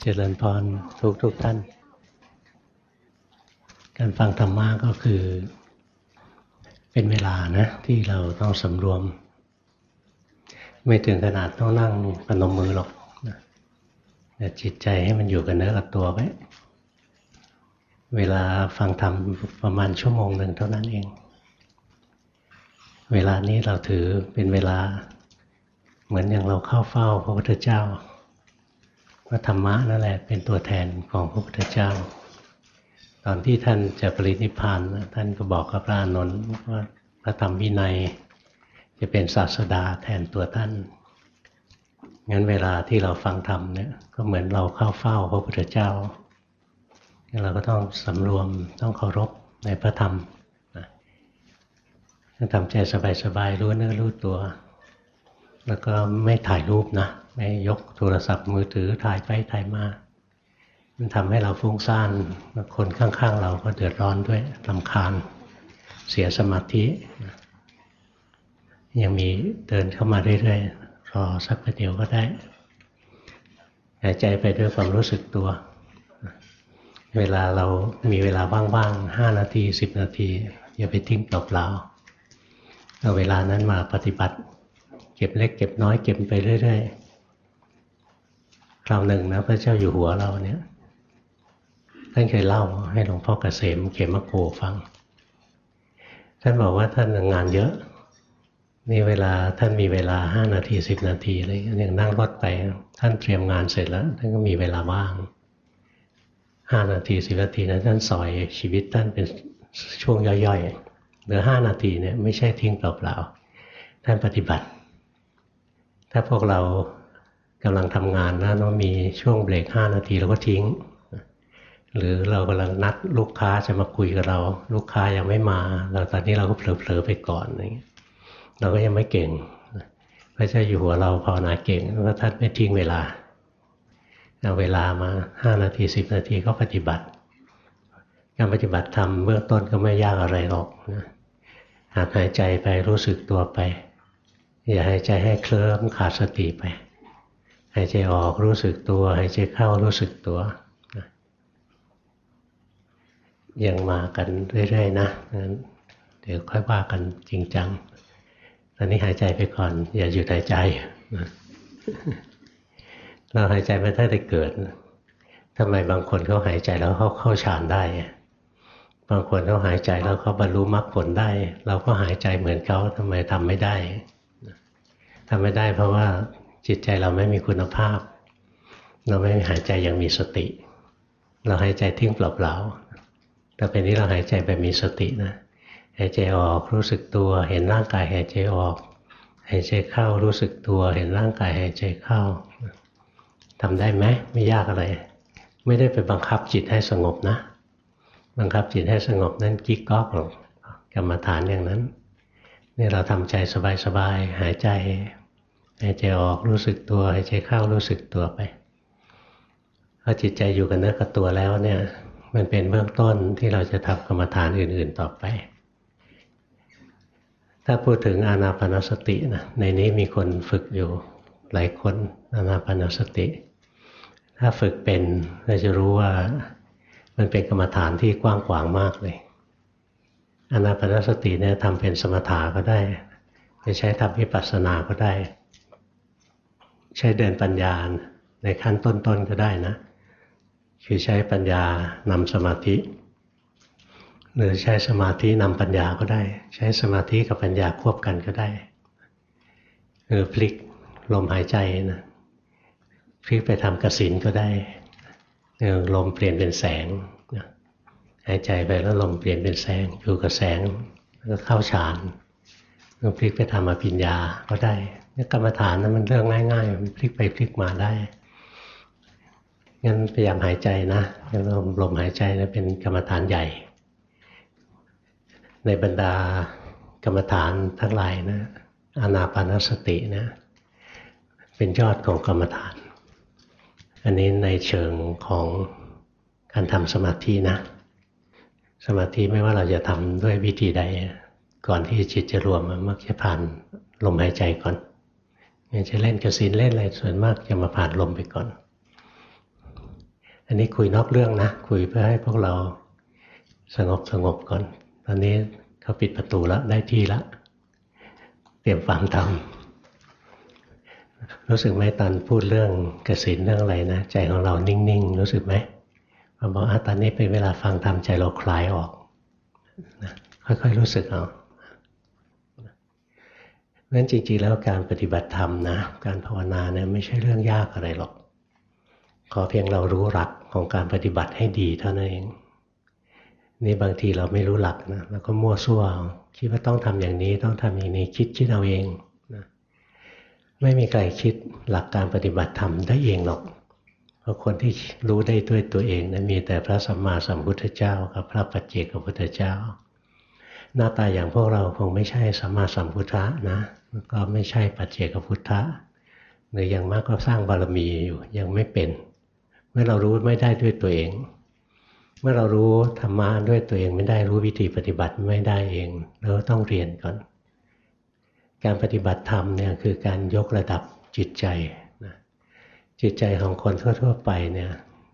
เจริญพรทุกทุกท่าน การฟังธรรมะก็คือเป็นเวลานะที่เราต้องสำรวม ไม่ถึงขนาดต้องนั่งปนมมือหรอกแต่จิตใจให้มันอยู่กับเนื้อกับตัวไว้ เวลาฟังธรรมประมาณชั่วโมงหนึ่งเท่านั้นเอง เวลานี้เราถือเป็นเวลาเหมือนอย่างเราเข้าเฝ้าพระพุทธเจ้า พระธรรมะนั่นแหละเป็นตัวแทนของพระพุทธเจ้า ตอนที่ท่านจะปรินิพพานท่านก็บอกกับพระอานนท์ว่าพระธรรมวินัย จะเป็นศาสดาแทนตัวท่านงั้นเวลาที่เราฟังธรรมเนี่ยก็เหมือนเราเข้าเฝ้าพระพุทธเจ้าเราก็ต้องสำรวมต้องเคารพในพระธรรมต้องทำใจสบายๆรู้เนื้อรู้ตัว แล้วก็ไม่ถ่ายรูปนะ ไม่ยกโทรศัพท์มือถือถ่ายไปถ่ายมา มันทำให้เราฟุ้งซ่าน คนข้างๆ เราก็เดือดร้อนด้วยลำคาญ เสียสมาธิ ยังมีเดินเข้ามาเรื่อยๆ รอสักประเดี๋ยวก็ได้ หายใจไปด้วยความรู้สึกตัว เวลาเรามีเวลาว่างๆห้านาทีสิบนาที อย่าไปทิ้งเปล่าๆเอาเวลานั้นมาปฏิบัติ เก็บเล็กเก็บน้อยเก็บไปเรื่อย ๆ คราวหนึ่งนะพระเจ้าอยู่หัวเราเนี่ยท่านเคยเล่าให้หลวงพ่อเกษมเขมโกฟัง ท่านบอกว่าท่านงานเยอะ นี่เวลาท่านมีเวลาห้านาทีสิบนาทีอะไรอย่างนั่งรถไป ท่านเตรียมงานเสร็จแล้ว ท่านก็มีเวลาว่างห้านาทีสิบนาทีนะท่านสอยชีวิตท่านเป็นช่วงย่อยๆเหลือห้านาทีเนี่ยไม่ใช่ทิ้งเปล่าๆท่านปฏิบัติ ถ้าพวกเรา กำลังทำงานนะต้องมีช่วงเบรกห้านาทีเราก็ทิ้ง หรือเรากำลังนัดลูกค้าจะมาคุยกับเรา ลูกค้ายังไม่มา เราตอนนี้เราก็เผลอๆไปก่อนอย่างเงี้ยเราก็ยังไม่เก่งพระเจ้าอยู่หัวเราภาวนาเก่งเพราะท่านไม่ทิ้งเวลาเอาเวลามาห้านาทีสิบนาทีก็ปฏิบัติ การปฏิบัติทำเบื้องต้นก็ไม่ยากอะไรหรอกนะหากหายใจไปรู้สึกตัวไป อย่าหายใจให้เคลิ้มขาดสติไป หายใจออกรู้สึกตัว หายใจเข้ารู้สึกตัวยังมากันเรื่อยๆนะงั้นเดี๋ยวค่อยว่ากันจริงจัง ตอนนี้หายใจไปก่อน อย่าหยุดหายใจ เราหายใจมาตั้งแต่เกิดทำไมบางคนเขาหายใจแล้วเขาเข้าฌานได้ บางคนเขาหายใจแล้วเขาบรรลุมรรคผลได้ เราก็หายใจเหมือนเขาทำไมทำไม่ได้ทำไม่ได้เพราะว่า จิตใจเราไม่มีคุณภาพ เราไม่หายใจอย่างมีสติ เราหายใจทิ้งเปล่าๆแต่เป็นนี้เราหายใจแบบมีสตินะหายใจออกรู้สึกตัวเห็นร่างกายหายใจออกหายใจเข้ารู้สึกตัวเห็นร่างกายหายใจเข้าทำได้ไหมไม่ยากอะไร ไม่ได้ไปบังคับจิตให้สงบนะ บังคับจิตให้สงบนั่นกิ๊กก๊อกหรอกกรรมฐานอย่างนั้นนี่เราทำใจสบายๆหายใจ หายใจออกรู้สึกตัวหายใจเข้ารู้สึกตัวไปพอจิตใจอยู่กับเนื้อกับตัวแล้วเนี่ยมันเป็นเบื้องต้นที่เราจะทำกรรมฐานอื่น ๆต่อไป ถ้าพูดถึงอานาปนสตินะในนี้มีคนฝึกอยู่หลายคนอานาปนสติ ถ้าฝึกเป็นเราจะรู้ว่ามันเป็นกรรมฐานที่กว้างขวางมากเลยอานาปนสติเนี่ยทำเป็นสมถะก็ได้ จะใช้ทำวิปัสสนาก็ได้ ใช้เดินปัญญาในขั้นต้นๆก็ได้นะ คือใช้ปัญญานำสมาธิ หรือใช้สมาธินำปัญญาก็ได้ ใช้สมาธิกับปัญญาควบกันก็ได้หรือพลิกลมหายใจนะพลิกไปทำกสินก็ได้ลมเปลี่ยนเป็นแสงหายใจไปแล้วลมเปลี่ยนเป็นแสงอยู่กับแสงแล้วเข้าฌานพลิกไปทำอภิญญาก็ได้ กรรมฐานนั้นมันเรื่องง่ายๆมันพลิกไปพลิกมาได้ งั้นพยายามหายใจนะลมลมหายใจนะเป็นกรรมฐานใหญ่ ในบรรดากรรมฐานทั้งหลายนะอานาปานสตินะ เป็นยอดของกรรมฐาน อันนี้ในเชิงของการทำสมาธินะ สมาธิไม่ว่าเราจะทำด้วยวิธีใด ก่อนที่จิตจะรวมมักจะผ่านลมหายใจก่อน จะเล่นกระสินเล่นอะไรส่วนมากจะมาผ่านลมไปก่อน อันนี้คุยนอกเรื่องนะ คุยเพื่อให้พวกเราสงบสงบก่อน ตอนนี้เขาปิดประตูแล้วได้ที่แล้วเตรียมฟังธรรมรู้สึกไหมตอนพูดเรื่องกสินเรื่องอะไรนะใจของเรานิ่งๆ รู้สึกไหมพอบอกอะตอนนี้เป็นเวลาฟังธรรมใจเราคลายออกนะค่อยๆรู้สึกเอา เพราะฉะนั้นจริงๆแล้วการปฏิบัติธรรมนะ การภาวนาเนี่ยไม่ใช่เรื่องยากอะไรหรอก ขอเพียงเรารู้หลักของการปฏิบัติให้ดีเท่านั้นเอง นี่บางทีเราไม่รู้หลักนะเราก็มั่วซั่วคิดว่าต้องทำอย่างนี้ต้องทำอย่างนี้คิดคิดเอาเองนะไม่มีใครคิดหลักการปฏิบัติธรรมได้เองหรอกเพราะคนที่รู้ได้ด้วยตัวเองนะมีแต่พระสัมมาสัมพุทธเจ้ากับพระปัจเจกพุทธเจ้า หน้าตาอย่างพวกเราคงไม่ใช่สัมมาสัมพุทธะนะ ก็ไม่ใช่ปัจเจกพุทธะหรืออย่างมากก็สร้างบารมีอยู่ยังไม่เป็น เมื่อเรารู้ไม่ได้ด้วยตัวเอง เมื่อเรารู้ธรรมะด้วยตัวเองไม่ได้รู้วิธีปฏิบัติไม่ได้เองเราต้องเรียนก่อน การปฏิบัติธรรมเนี่ยคือการยกระดับจิตใจนะจิตใจของคนทั่ว ๆ ไปเนี่ย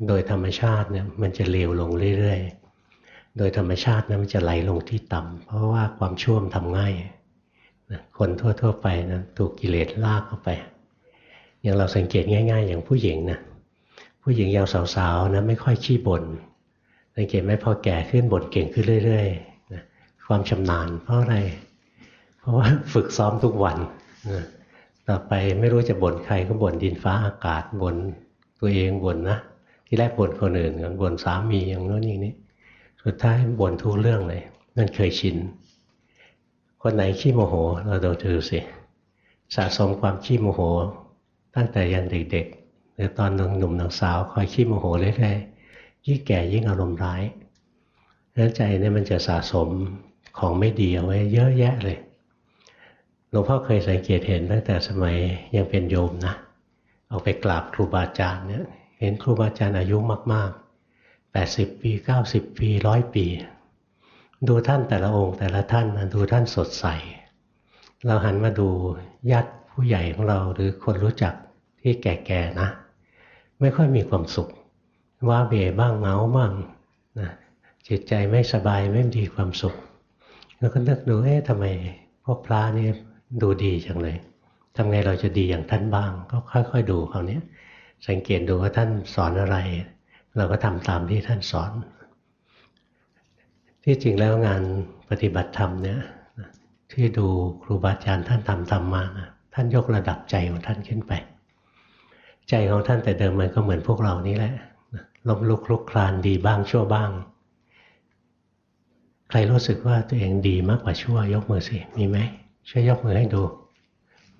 โดยธรรมชาติเนี่ยมันจะเลวลงเรื่อยๆ โดยธรรมชาตินะมันจะไหลลงที่ต่ำเพราะว่าความชั่วมทำง่าย คนทั่ว ๆ ไปนะถูกกิเลสลากเข้าไป อย่างเราสังเกตง่าย ๆ อย่างผู้หญิงนะผู้หญิงยาวสาวๆนะไม่ค่อยขี้บน่นสังเกตไหมพอแก่ขึ้นบ่นเก่งขึ้นเรื่อยๆนะความชำนาญเพราะอะไร เพราะว่าฝึกซ้อมทุกวันนะต่อไปไม่รู้จะบ่นใครก็บ่นดินฟ้าอากาศบ่นตัวเองบ่นนะที่แรกบ่นคนอื่นก่อนบ่นสามีอย่างโน้นอย่างนี้ สุดท้ายบ่นทุกเรื่องเลยนั่นเคยชิน คนไหนขี้โมโห เราดูดูสิ สะสมความขี้โมโห ตั้งแต่ยังเด็กๆหรือตอนหนุ่มหนุ่มสาวคอยขี้โมโหเรื่อยๆยิ่งแก่ยิ่งอารมณ์ร้ายนั้นใจเนี่ยมันจะสะสมของไม่ดีเอาไว้เยอะแยะเลยหลวงพ่อเคยสังเกตเห็นตั้งแต่สมัยยังเป็นโยมนะเอาไปกราบครูบาอาจารย์เนี่ยเห็นครูบาอาจารย์อายุมากๆ 80 ปี 90 ปีร้อยปี ดูท่านแต่ละองค์แต่ละท่านดูท่านสดใส เราหันมาดูญาติผู้ใหญ่ของเราหรือคนรู้จักที่แก่ๆนะ ไม่ค่อยมีความสุข ว่าเบบ้างเงาบ้างนะจิตใจไม่สบายไม่มีความสุข แล้วก็นึกดูเอ๊ะทำไมพวกพระนี่ดูดีจังเลยทำไงเราจะดีอย่างท่านบ้าง ก็ค่อยๆดูเขาเนี้ยสังเกตดูว่าท่านสอนอะไร เราก็ทำตามที่ท่านสอน ที่จริงแล้วงานปฏิบัติธรรมเนี่ยที่ดูครูบาอาจารย์ท่านทำทำมานะท่านยกระดับใจของท่านขึ้นไป ใจของท่านแต่เดิมมันก็เหมือนพวกเรานี่แหละล้มลุกลุกคลานดีบ้างชั่วบ้าง ใครรู้สึกว่าตัวเองดีมากกว่าชั่วยกมือสิมีไหมช่วยยกมือให้ดู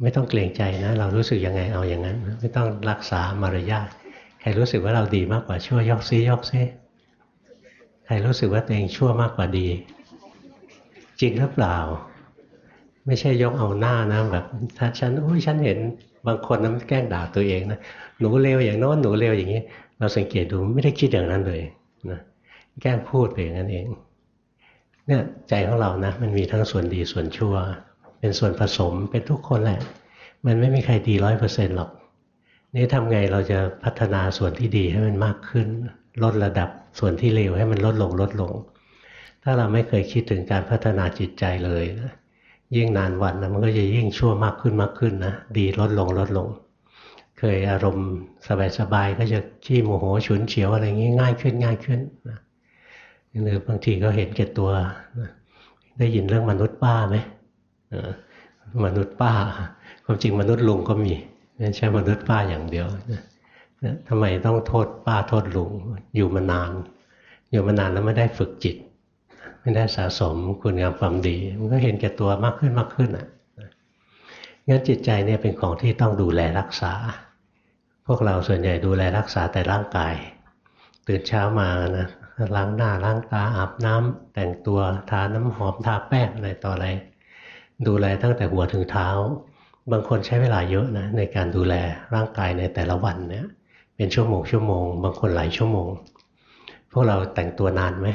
ไม่ต้องเกรงใจนะ เรารู้สึกยังไงเอาอย่างนั้น ไม่ต้องรักษามารยาทใครรู้สึกว่าเราดีมากกว่าชั่วยกซิยกซิ รรู้สึกว่าตัวเองชั่วมากกว่าดี จริงหรือเปล่า ไม่ใช่ยกเอาหน้านะแบบถ้าฉันโอ้ยฉันเห็นบางคนนั้นแกล้งด่าตัวเองนะหนูเลวอย่างโน้นหนูเลวอย่างนี้ เราสังเกตดูไม่ได้คิดอย่างนั้นเลยนะแกล้งพูดไปอย่างนั้นเอง เนี่ยใจของเรานะ มันมีทั้งส่วนดีส่วนชั่ว เป็นส่วนผสมเป็นทุกคนแหละ มันไม่มีใครดีร้อยเปอร์เซ็นต์หรอกนี่ทำไงเราจะพัฒนาส่วนที่ดีให้มันมากขึ้น ลดระดับ ส่วนที่เลวให้มันลดลงลดลง ถ้าเราไม่เคยคิดถึงการพัฒนาจิตใจเลยนะยิ่งนานวันนะมันก็จะยิ่งชั่วมากขึ้นมากขึ้นนะดีลดลงลดลง เคยอารมณ์สบายๆก็จะขี้โมโหฉุนเฉียวอะไรงี้ง่ายขึ้นง่ายขึ้นนะหรือบางทีก็เห็นแก่ตัวนะได้ยินเรื่องมนุษย์ป้าไหมมนุษย์ป้า ความจริงมนุษย์ลุงก็มีไม่ใช่มนุษย์ป้าอย่างเดียวนะ ทำไมต้องโทษป้าโทษลุงอยู่มานาน อยู่มานานแล้วไม่ได้ฝึกจิต ไม่ได้สะสมคุณงามความดี มันก็เห็นแก่ตัวมากขึ้นมากขึ้นอะงั้นจิตใจเนี่ยเป็นของที่ต้องดูแลรักษา พวกเราส่วนใหญ่ดูแลรักษาแต่ร่างกาย ตื่นเช้ามานะล้างหน้าล้างตาอาบน้ำแต่งตัวทาน้ำหอมทาแป้งอะไรต่ออะไร ดูแลตั้งแต่หัวถึงเท้า บางคนใช้เวลาเยอะนะในการดูแลร่างกายในแต่ละวันเนี่ย เป็นชั่วโมงชั่วโมง บางคนหลายชั่วโมง พวกเราแต่งตัวนานไหม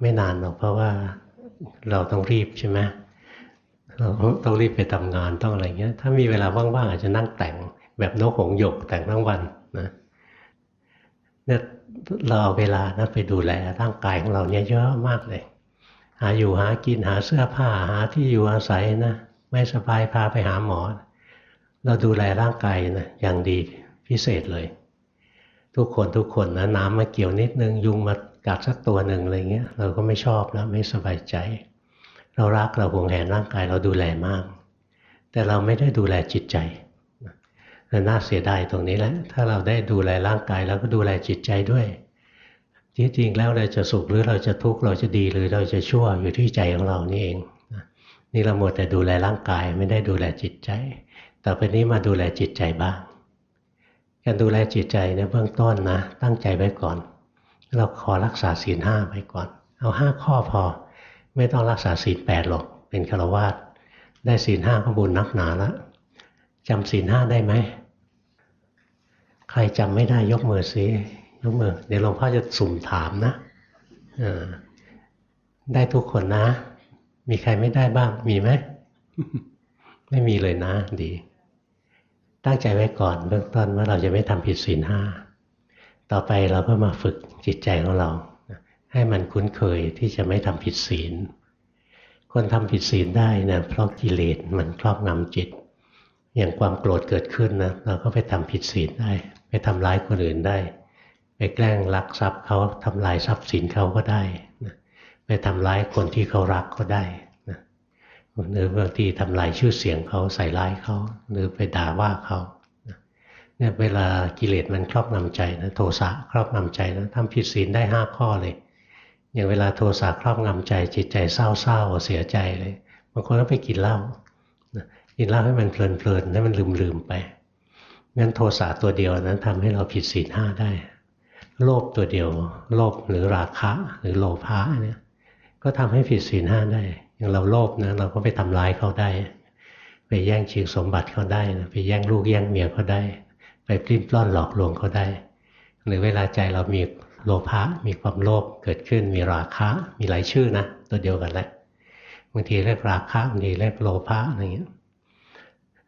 ไม่นานหรอกเพราะว่าเราต้องรีบใช่ไหมเราต้องรีบไปทำงานต้องอะไรเงี้ย ถ้ามีเวลาว่างๆอาจจะนั่งแต่งแบบนกหงหยกแต่งทั้งวันนะเนี่ยเราเอาเวลานะไปดูแลร่างกายของเราเนี่ยเยอะมากเลย หาอยู่หากินหาเสื้อผ้าหาที่อยู่อาศัยนะไม่สบายพาไปหาหมอ เราดูแลร่างกายนะอย่างดี พิเศษเลย ทุกคนทุกคนนะน้ำมาเกี่ยวนิดนึง ยุงมากัดสักตัวหนึ่งอะไรเงี้ยเราก็ไม่ชอบแล้วไม่สบายใจ เรารักเราห่วงแหนร่างกายเราดูแลมาก แต่เราไม่ได้ดูแลจิตใจน่าเสียดายตรงนี้แหละ ถ้าเราได้ดูแลร่างกายแล้วก็ดูแลจิตใจด้วยที่จริงแล้วเราจะสุขหรือเราจะทุกข์เราจะดีหรือเราจะชั่วอยู่ที่ใจของเรานี่เองนี่เราหมดแต่ดูแลร่างกายไม่ได้ดูแลจิตใจ ต่อไปนี้มาดูแลจิตใจบ้าง การดูแลจิตใจเนี่ยเบื้องต้นนะตั้งใจไว้ก่อน เราขอรักษาศีลห้าไว้ก่อน เอาห้าข้อพอ ไม่ต้องรักษาศีลแปดหรอกเป็นฆราวาสได้ศีลห้าก็บุญนักหนาแล้วจำศีลห้าได้ไหมใครจำไม่ได้ยกมือสิยกมือเดี๋ยวหลวงพ่อจะสุ่มถามนะได้ทุกคนนะ มีใครไม่ได้บ้างมีไหม ไม่มีเลยนะ ดี ตั้งใจไว้ก่อนเบื้องต้นว่าเราจะไม่ทำผิดศีลห้าต่อไปเราก็มาฝึกจิตใจของเรา ให้มันคุ้นเคยที่จะไม่ทำผิดศีล คนทำผิดศีลได้นะเพราะกิเลสมันครอบงำจิต อย่างความโกรธเกิดขึ้นนะเราก็ไปทำผิดศีลได้ ไปทำร้ายคนอื่นได้ ไปแกล้งลักทรัพย์เขาทำลายทรัพย์สินเขาก็ได้ ไปทำร้ายคนที่เขารักก็ได้ หรือบางทีทำลายชื่อเสียงเขาใส่ร้ายเขาหรือไปด่าว่าเขาเนี่ยเวลากิเลสมันครอบงำใจนะโทสะครอบงำใจนะทำผิดศีลได้ห้าข้อเลย อย่างเวลาโทสะครอบงำใจ จิตใจเศร้าๆเสียใจเลยบางคนก็ไปกินเหล้ากินเหล้าให้มันเพลินๆให้มันลืมๆไปงั้นโทสะตัวเดียวนั้นทำให้เราผิดศีลห้าได้ โลภตัวเดียว โลภหรือราคะหรือโลภะเนี่ยก็ทำให้ผิดศีลห้าได้ อย่างเราโลภนะเราก็ไปทำร้ายเขาได้ ไปแย่งชิงสมบัติเขาได้นะไปแย่งลูกแย่งเมียเขาได้ ไปปลิ้นปล้อนหลอกลวงเขาได้ หรือเวลาใจเรามีโลภะมีความโลภเกิดขึ้นมีราคะมีหลายชื่อนะ ตัวเดียวกันแหละบางทีเรียกราคะบางทีเรียกโลภะอะไรอย่างเงี้ย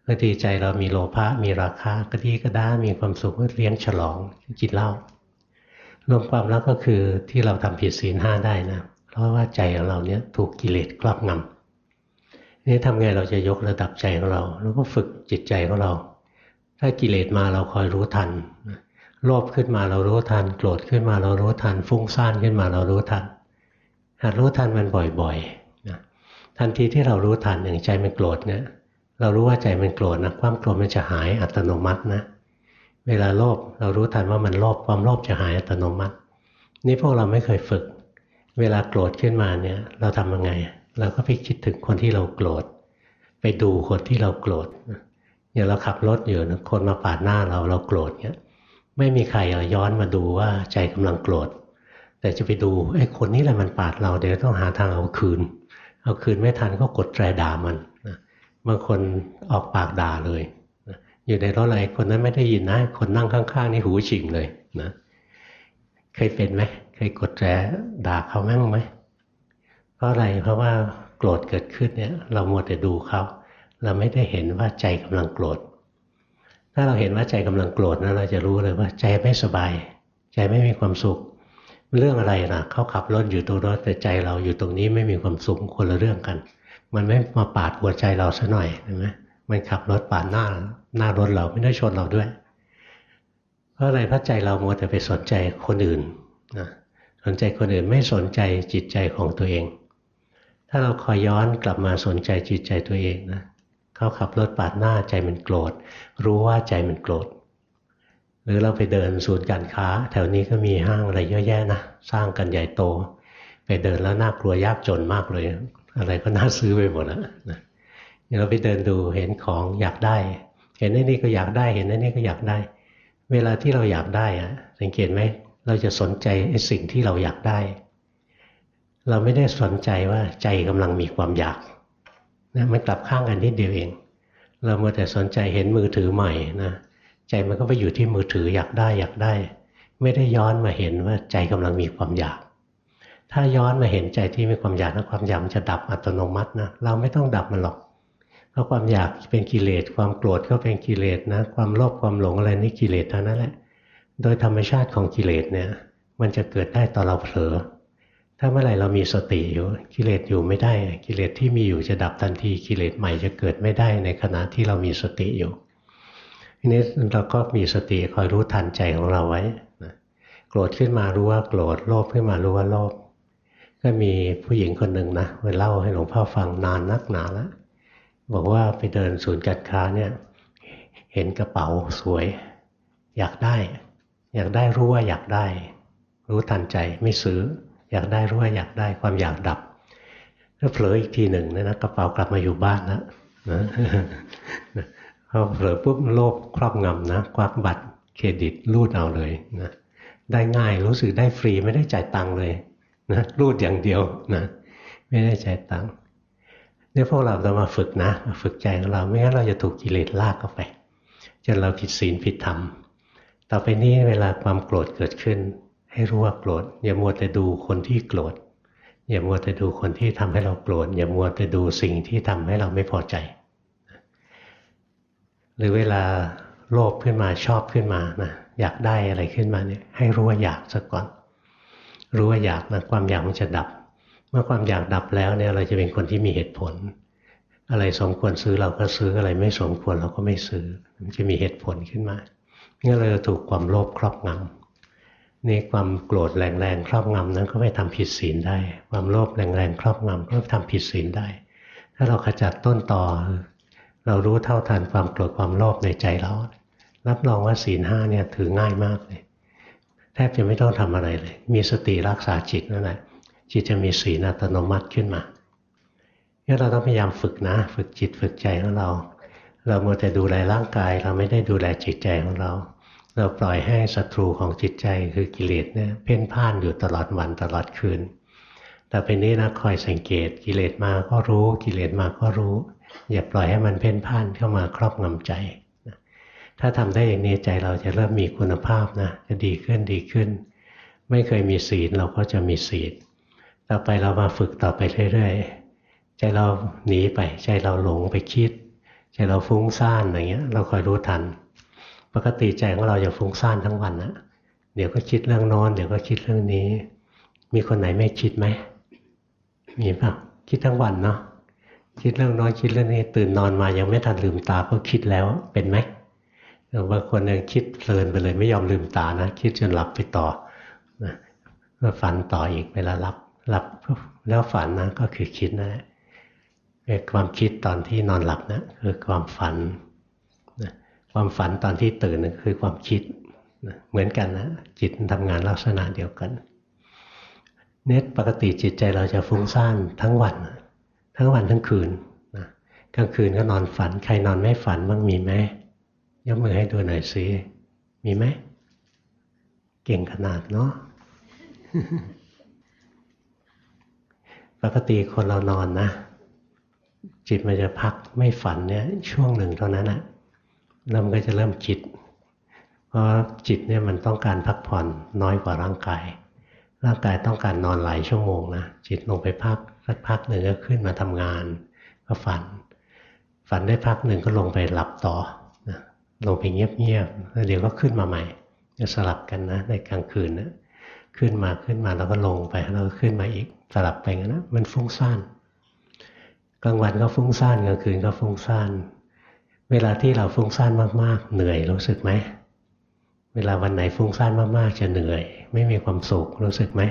บางทีใจเรามีโลภะมีราคะกระดีกระด้มีความสุขเลี้ยงฉลองกินเหล้ารวมความแล้วก็คือที่เราทำผิดศีลห้าได้นะ เพราะว่าใจของเราเนี้ยถูกกิเลสครอบงำนี่ทำไงเราจะยกระดับใจของเรา แล้วก็ฝึกจิตใจของเรา ถ้ากิเลสมาเราคอยรู้ทันโลภขึ้นมาเรารู้ทัน โกรธขึ้นมาเรารู้ทัน ฟุ้งซ่านขึ้นมาเรารู้ทันหัดรู้ทันมันบ่อยๆนะทันทีที่เรารู้ทันอย่างใจมันโกรธเนี่ยเรารู้ว่าใจมันโกรธนะความโกรธมันจะหายอัตโนมัตินะเวลาโลภเรารู้ทันว่ามันโลภความโลภจะหายอัตโนมัติ นี่พวกเราไม่เคยฝึก เวลาโกรธขึ้นมาเนี่ย เราทำยังไง เราก็ไปคิดถึงคนที่เราโกรธ ไปดูคนที่เราโกรธอย่างเราขับรถอยู่นะคนมาปาดหน้าเราเราโกรธเนี่ยไม่มีใครย้อนมาดูว่าใจกำลังโกรธ แต่จะไปดูไอ้คนนี้แหละมันปาดเราเดี๋ยวต้องหาทางเอาคืน เอาคืนไม่ทันก็กดแตรด่ามันบางคนออกปากด่าเลยอยู่ในรถอะไรคนนั้นไม่ได้ยินนะคนนั่งข้างๆนี่หูฉิ่งเลยนะเคยเป็นไหม ยกดแตรด่าเขาแม่งไหมเพราะอะไรเพราะว่าโกรธเกิดขึ้นเนี่ยเรามัวแต่ดูเขาเราไม่ได้เห็นว่าใจกำลังโกรธ ถ้าเราเห็นว่าใจกำลังโกรธนะเราจะรู้เลยว่าใจไม่สบาย ใจไม่มีความสุข เรื่องอะไรนะเขาขับรถอยู่ตรงรถแต่ใจเราอยู่ตรงนี้ไม่มีความสุขคนละเรื่องกัน มันไม่มาปาดหัวใจเราซะหน่อยเห็นไหมมันขับรถปาดหน้าหน้ารถเราไม่ได้ชนเราด้วย เพราะอะไรเพราะใจเราโมแต่ไปสนใจคนอื่นนะ สนใจคนอื่นไม่สนใจจิตใจของตัวเอง ถ้าเราคอยย้อนกลับมาสนใจจิตใจตัวเองนะเขาขับรถปาดหน้าใจมันโกรธ รู้ว่าใจมันโกรธ หรือเราไปเดินศูนย์การค้า แถวนี้ก็มีห้างอะไรเยอะแยะนะสร้างกันใหญ่โต ไปเดินแล้วน่ากลัวยากจนมากเลย อะไรก็น่าซื้อไปหมดแล้วนะเราไปเดินดูเห็นของอยากได้ เห็นไอ้นี่ก็อยากได้ เห็นไอ้นี่ก็อยากได้ เวลาที่เราอยากได้อะสังเกตไหม เราจะสนใจสิ่งที่เราอยากได้ เราไม่ได้สนใจว่าใจกำลังมีความอยากนะมันกลับข้างกันนิดเดียวเอง เราเมื่อแต่สนใจเห็นมือถือใหม่นะใจมันก็ไปอยู่ที่มือถืออยากได้อยากได้ ไม่ได้ย้อนมาเห็นว่าใจกำลังมีความอยาก ถ้าย้อนมาเห็นใจที่มีความอยากนะความอยากมันจะดับอัตโนมัตินะเราไม่ต้องดับมันหรอกเพราะความอยากเป็นกิเลสความโกรธก็เป็นกิเลสนะ ความโลภความหลงอะไรนี่กิเลสเท่านั้นแหละ โดยธรรมชาติของกิเลสเนี่ย มันจะเกิดได้ตอนเราเผลอ ถ้าเมื่อไหร่เรามีสติอยู่กิเลสอยู่ไม่ได้ กิเลสที่มีอยู่จะดับทันทีกิเลสใหม่จะเกิดไม่ได้ในขณะที่เรามีสติอยู่ทีนี้เราก็มีสติคอยรู้ทันใจของเราไว้โกรธขึ้นมารู้ว่าโกรธโลภขึ้นมารู้ว่าโลภก็มีผู้หญิงคนหนึ่งนะไปเล่าให้หลวงพ่อฟังนานนักหนาแล้วบอกว่าไปเดินศูนย์การค้าเนี่ย เห็นกระเป๋าสวย อยากได้ อยากได้รู้ว่าอยากได้ รู้ทันใจไม่ซื้อ อยากได้รู้ว่าอยากได้ความอยากดับถ้าเผลออีกทีหนึ่งนะนะกระเป๋ากลับมาอยู่บ้านแล้วนะพอเผลอปุ๊บโลภครอบงำนะควักบัตรเครดิตรูดเอาเลยนะได้ง่ายรู้สึกได้ฟรีไม่ได้จ่ายตังค์เลยนะรูดอย่างเดียวนะไม่ได้จ่ายตังค์เนี่ยพวกเราต้องมาฝึกนะมาฝึกใจของเราไม่งั้นเราจะถูกกิเลสลากเข้าไปจนเราผิดศีลผิดธรรม ต่อไปนี้เวลาความโกรธเกิดขึ้น ให้รู้ว่าโกรธอย่ามัวแต่ดูคนที่โกรธอย่ามัวแต่ดูคนที่ทำให้เราโกรธอย่ามัวแต่ดูสิ่งที่ทำให้เราไม่พอใจ หรือเวลาโลภขึ้นมาชอบขึ้นมานะอยากได้อะไรขึ้นมาเนี่ยให้รู้ว่าอยากซะก่อน รู้ว่าอยากนะความอยากมันจะดับ เมื่อความอยากดับแล้วเนี่ยเราจะเป็นคนที่มีเหตุผล อะไรสมควรซื้อเราก็ซื้ออะไรไม่สมควรเราก็ไม่ซื้อ มันจะมีเหตุผลขึ้นมา งั้นเราจะถูกความโลภครอบงำนี่ความโกรธแรงๆครอบงำนั้นก็ไปทำผิดศีลได้ ความโลภแรงๆครอบงำก็ทำผิดศีลได้ ถ้าเราขจัดต้นต่อ เรารู้เท่าทันความโกรธความโลภในใจเรารับรองว่าศีลห้าเนี่ยถือง่ายมากเลยแทบจะไม่ต้องทำอะไรเลย มีสติรักษาจิตนั่นแหละจิตจะมีศีลอัตโนมัติขึ้นมาเนี่ยเราต้องพยายามฝึกนะ ฝึกจิตฝึกใจของเรา เราเมื่อแต่ดูแลร่างกาย เราไม่ได้ดูแลจิตใจของเรา เราปล่อยให้ศัตรูของจิตใจคือกิเลสเนี่ยเพ่นพ่านอยู่ตลอดวันตลอดคืน แต่เป็นนี้นะคอยสังเกตกิเลสมาก็รู้กิเลสมาก็รู้ อย่าปล่อยให้มันเพ่นพ่านเข้ามาครอบงำใจ ถ้าทำได้อย่างนี้ใจเราจะเริ่มมีคุณภาพนะจะดีขึ้นดีขึ้น ไม่เคยมีศีลเราก็จะมีศีลต่อไปเรามาฝึกต่อไปเรื่อยๆใจเราหนีไปใจเราหลงไปคิด ใจเราฟุ้งซ่านอะไรเงี้ยเราคอยรู้ทัน ปกติใจของเราจะฟุ้งซ่านทั้งวันนะเดี๋ยวก็คิดเรื่องนอน เดี๋ยวก็คิดเรื่องนี้ มีคนไหนไม่คิดไหมมีป่ะคิดทั้งวันเนาะคิดเรื่องนอนคิดเรื่องนี้ ตื่นนอนมายังไม่ทันลืมตาก็คิดแล้วเป็นไหมบางคนยังคิดเพลินไปเลยไม่ยอมลืมตานะคิดจนหลับไปต่อนะก็ฝันต่ออีกเวลาหลับหลับแล้วฝันนะก็คือคิดนะความคิดตอนที่นอนหลับนะคือความฝัน ความฝันตอนที่ตื่นนะคือความคิดเหมือนกันนะจิตทำงานลักษณะเดียวกัน เน็ตปกติจิตใจเราจะฟุ้งซ่านทั้งวัน ทั้งวันทั้งคืนนะกลางคืนก็นอนฝัน ใครนอนไม่ฝันบ้างมีไหมยกมือให้ดูหน่อยสิมีไหมเก่งขนาดเนาะปกติคนเรานอนนะ จิตมันจะพักไม่ฝันเนี่ย ช่วงหนึ่งเท่านั้นนะ แล้วมันก็จะเริ่มคิด เพราะจิตเนี่ยมันต้องการพักผ่อนน้อยกว่าร่างกาย ร่างกายต้องการนอนหลายชั่วโมงนะจิตลงไปพักสักพักหนึ่งก็ขึ้นมาทำงาน ก็ฝัน ฝันได้พักหนึ่งก็ลงไปหลับต่อลงไปเงียบๆแล้วเดี๋ยวก็ขึ้นมาใหม่จะสลับกันนะ ในกลางคืนนะขึ้นมาขึ้นมาแล้วก็ลงไปแล้วก็ขึ้นมาอีกสลับไปกันนะมันฟุ้งซ่านกลางวันก็ฟุ้งซ่านกลางคืนก็ฟุ้งซ่าน เวลาที่เราฟุ้งซ่านมากๆ เหนื่อยรู้สึกไหม เวลาวันไหนฟุ้งซ่านมากๆ จะเหนื่อย ไม่มีความสุขรู้สึกไหม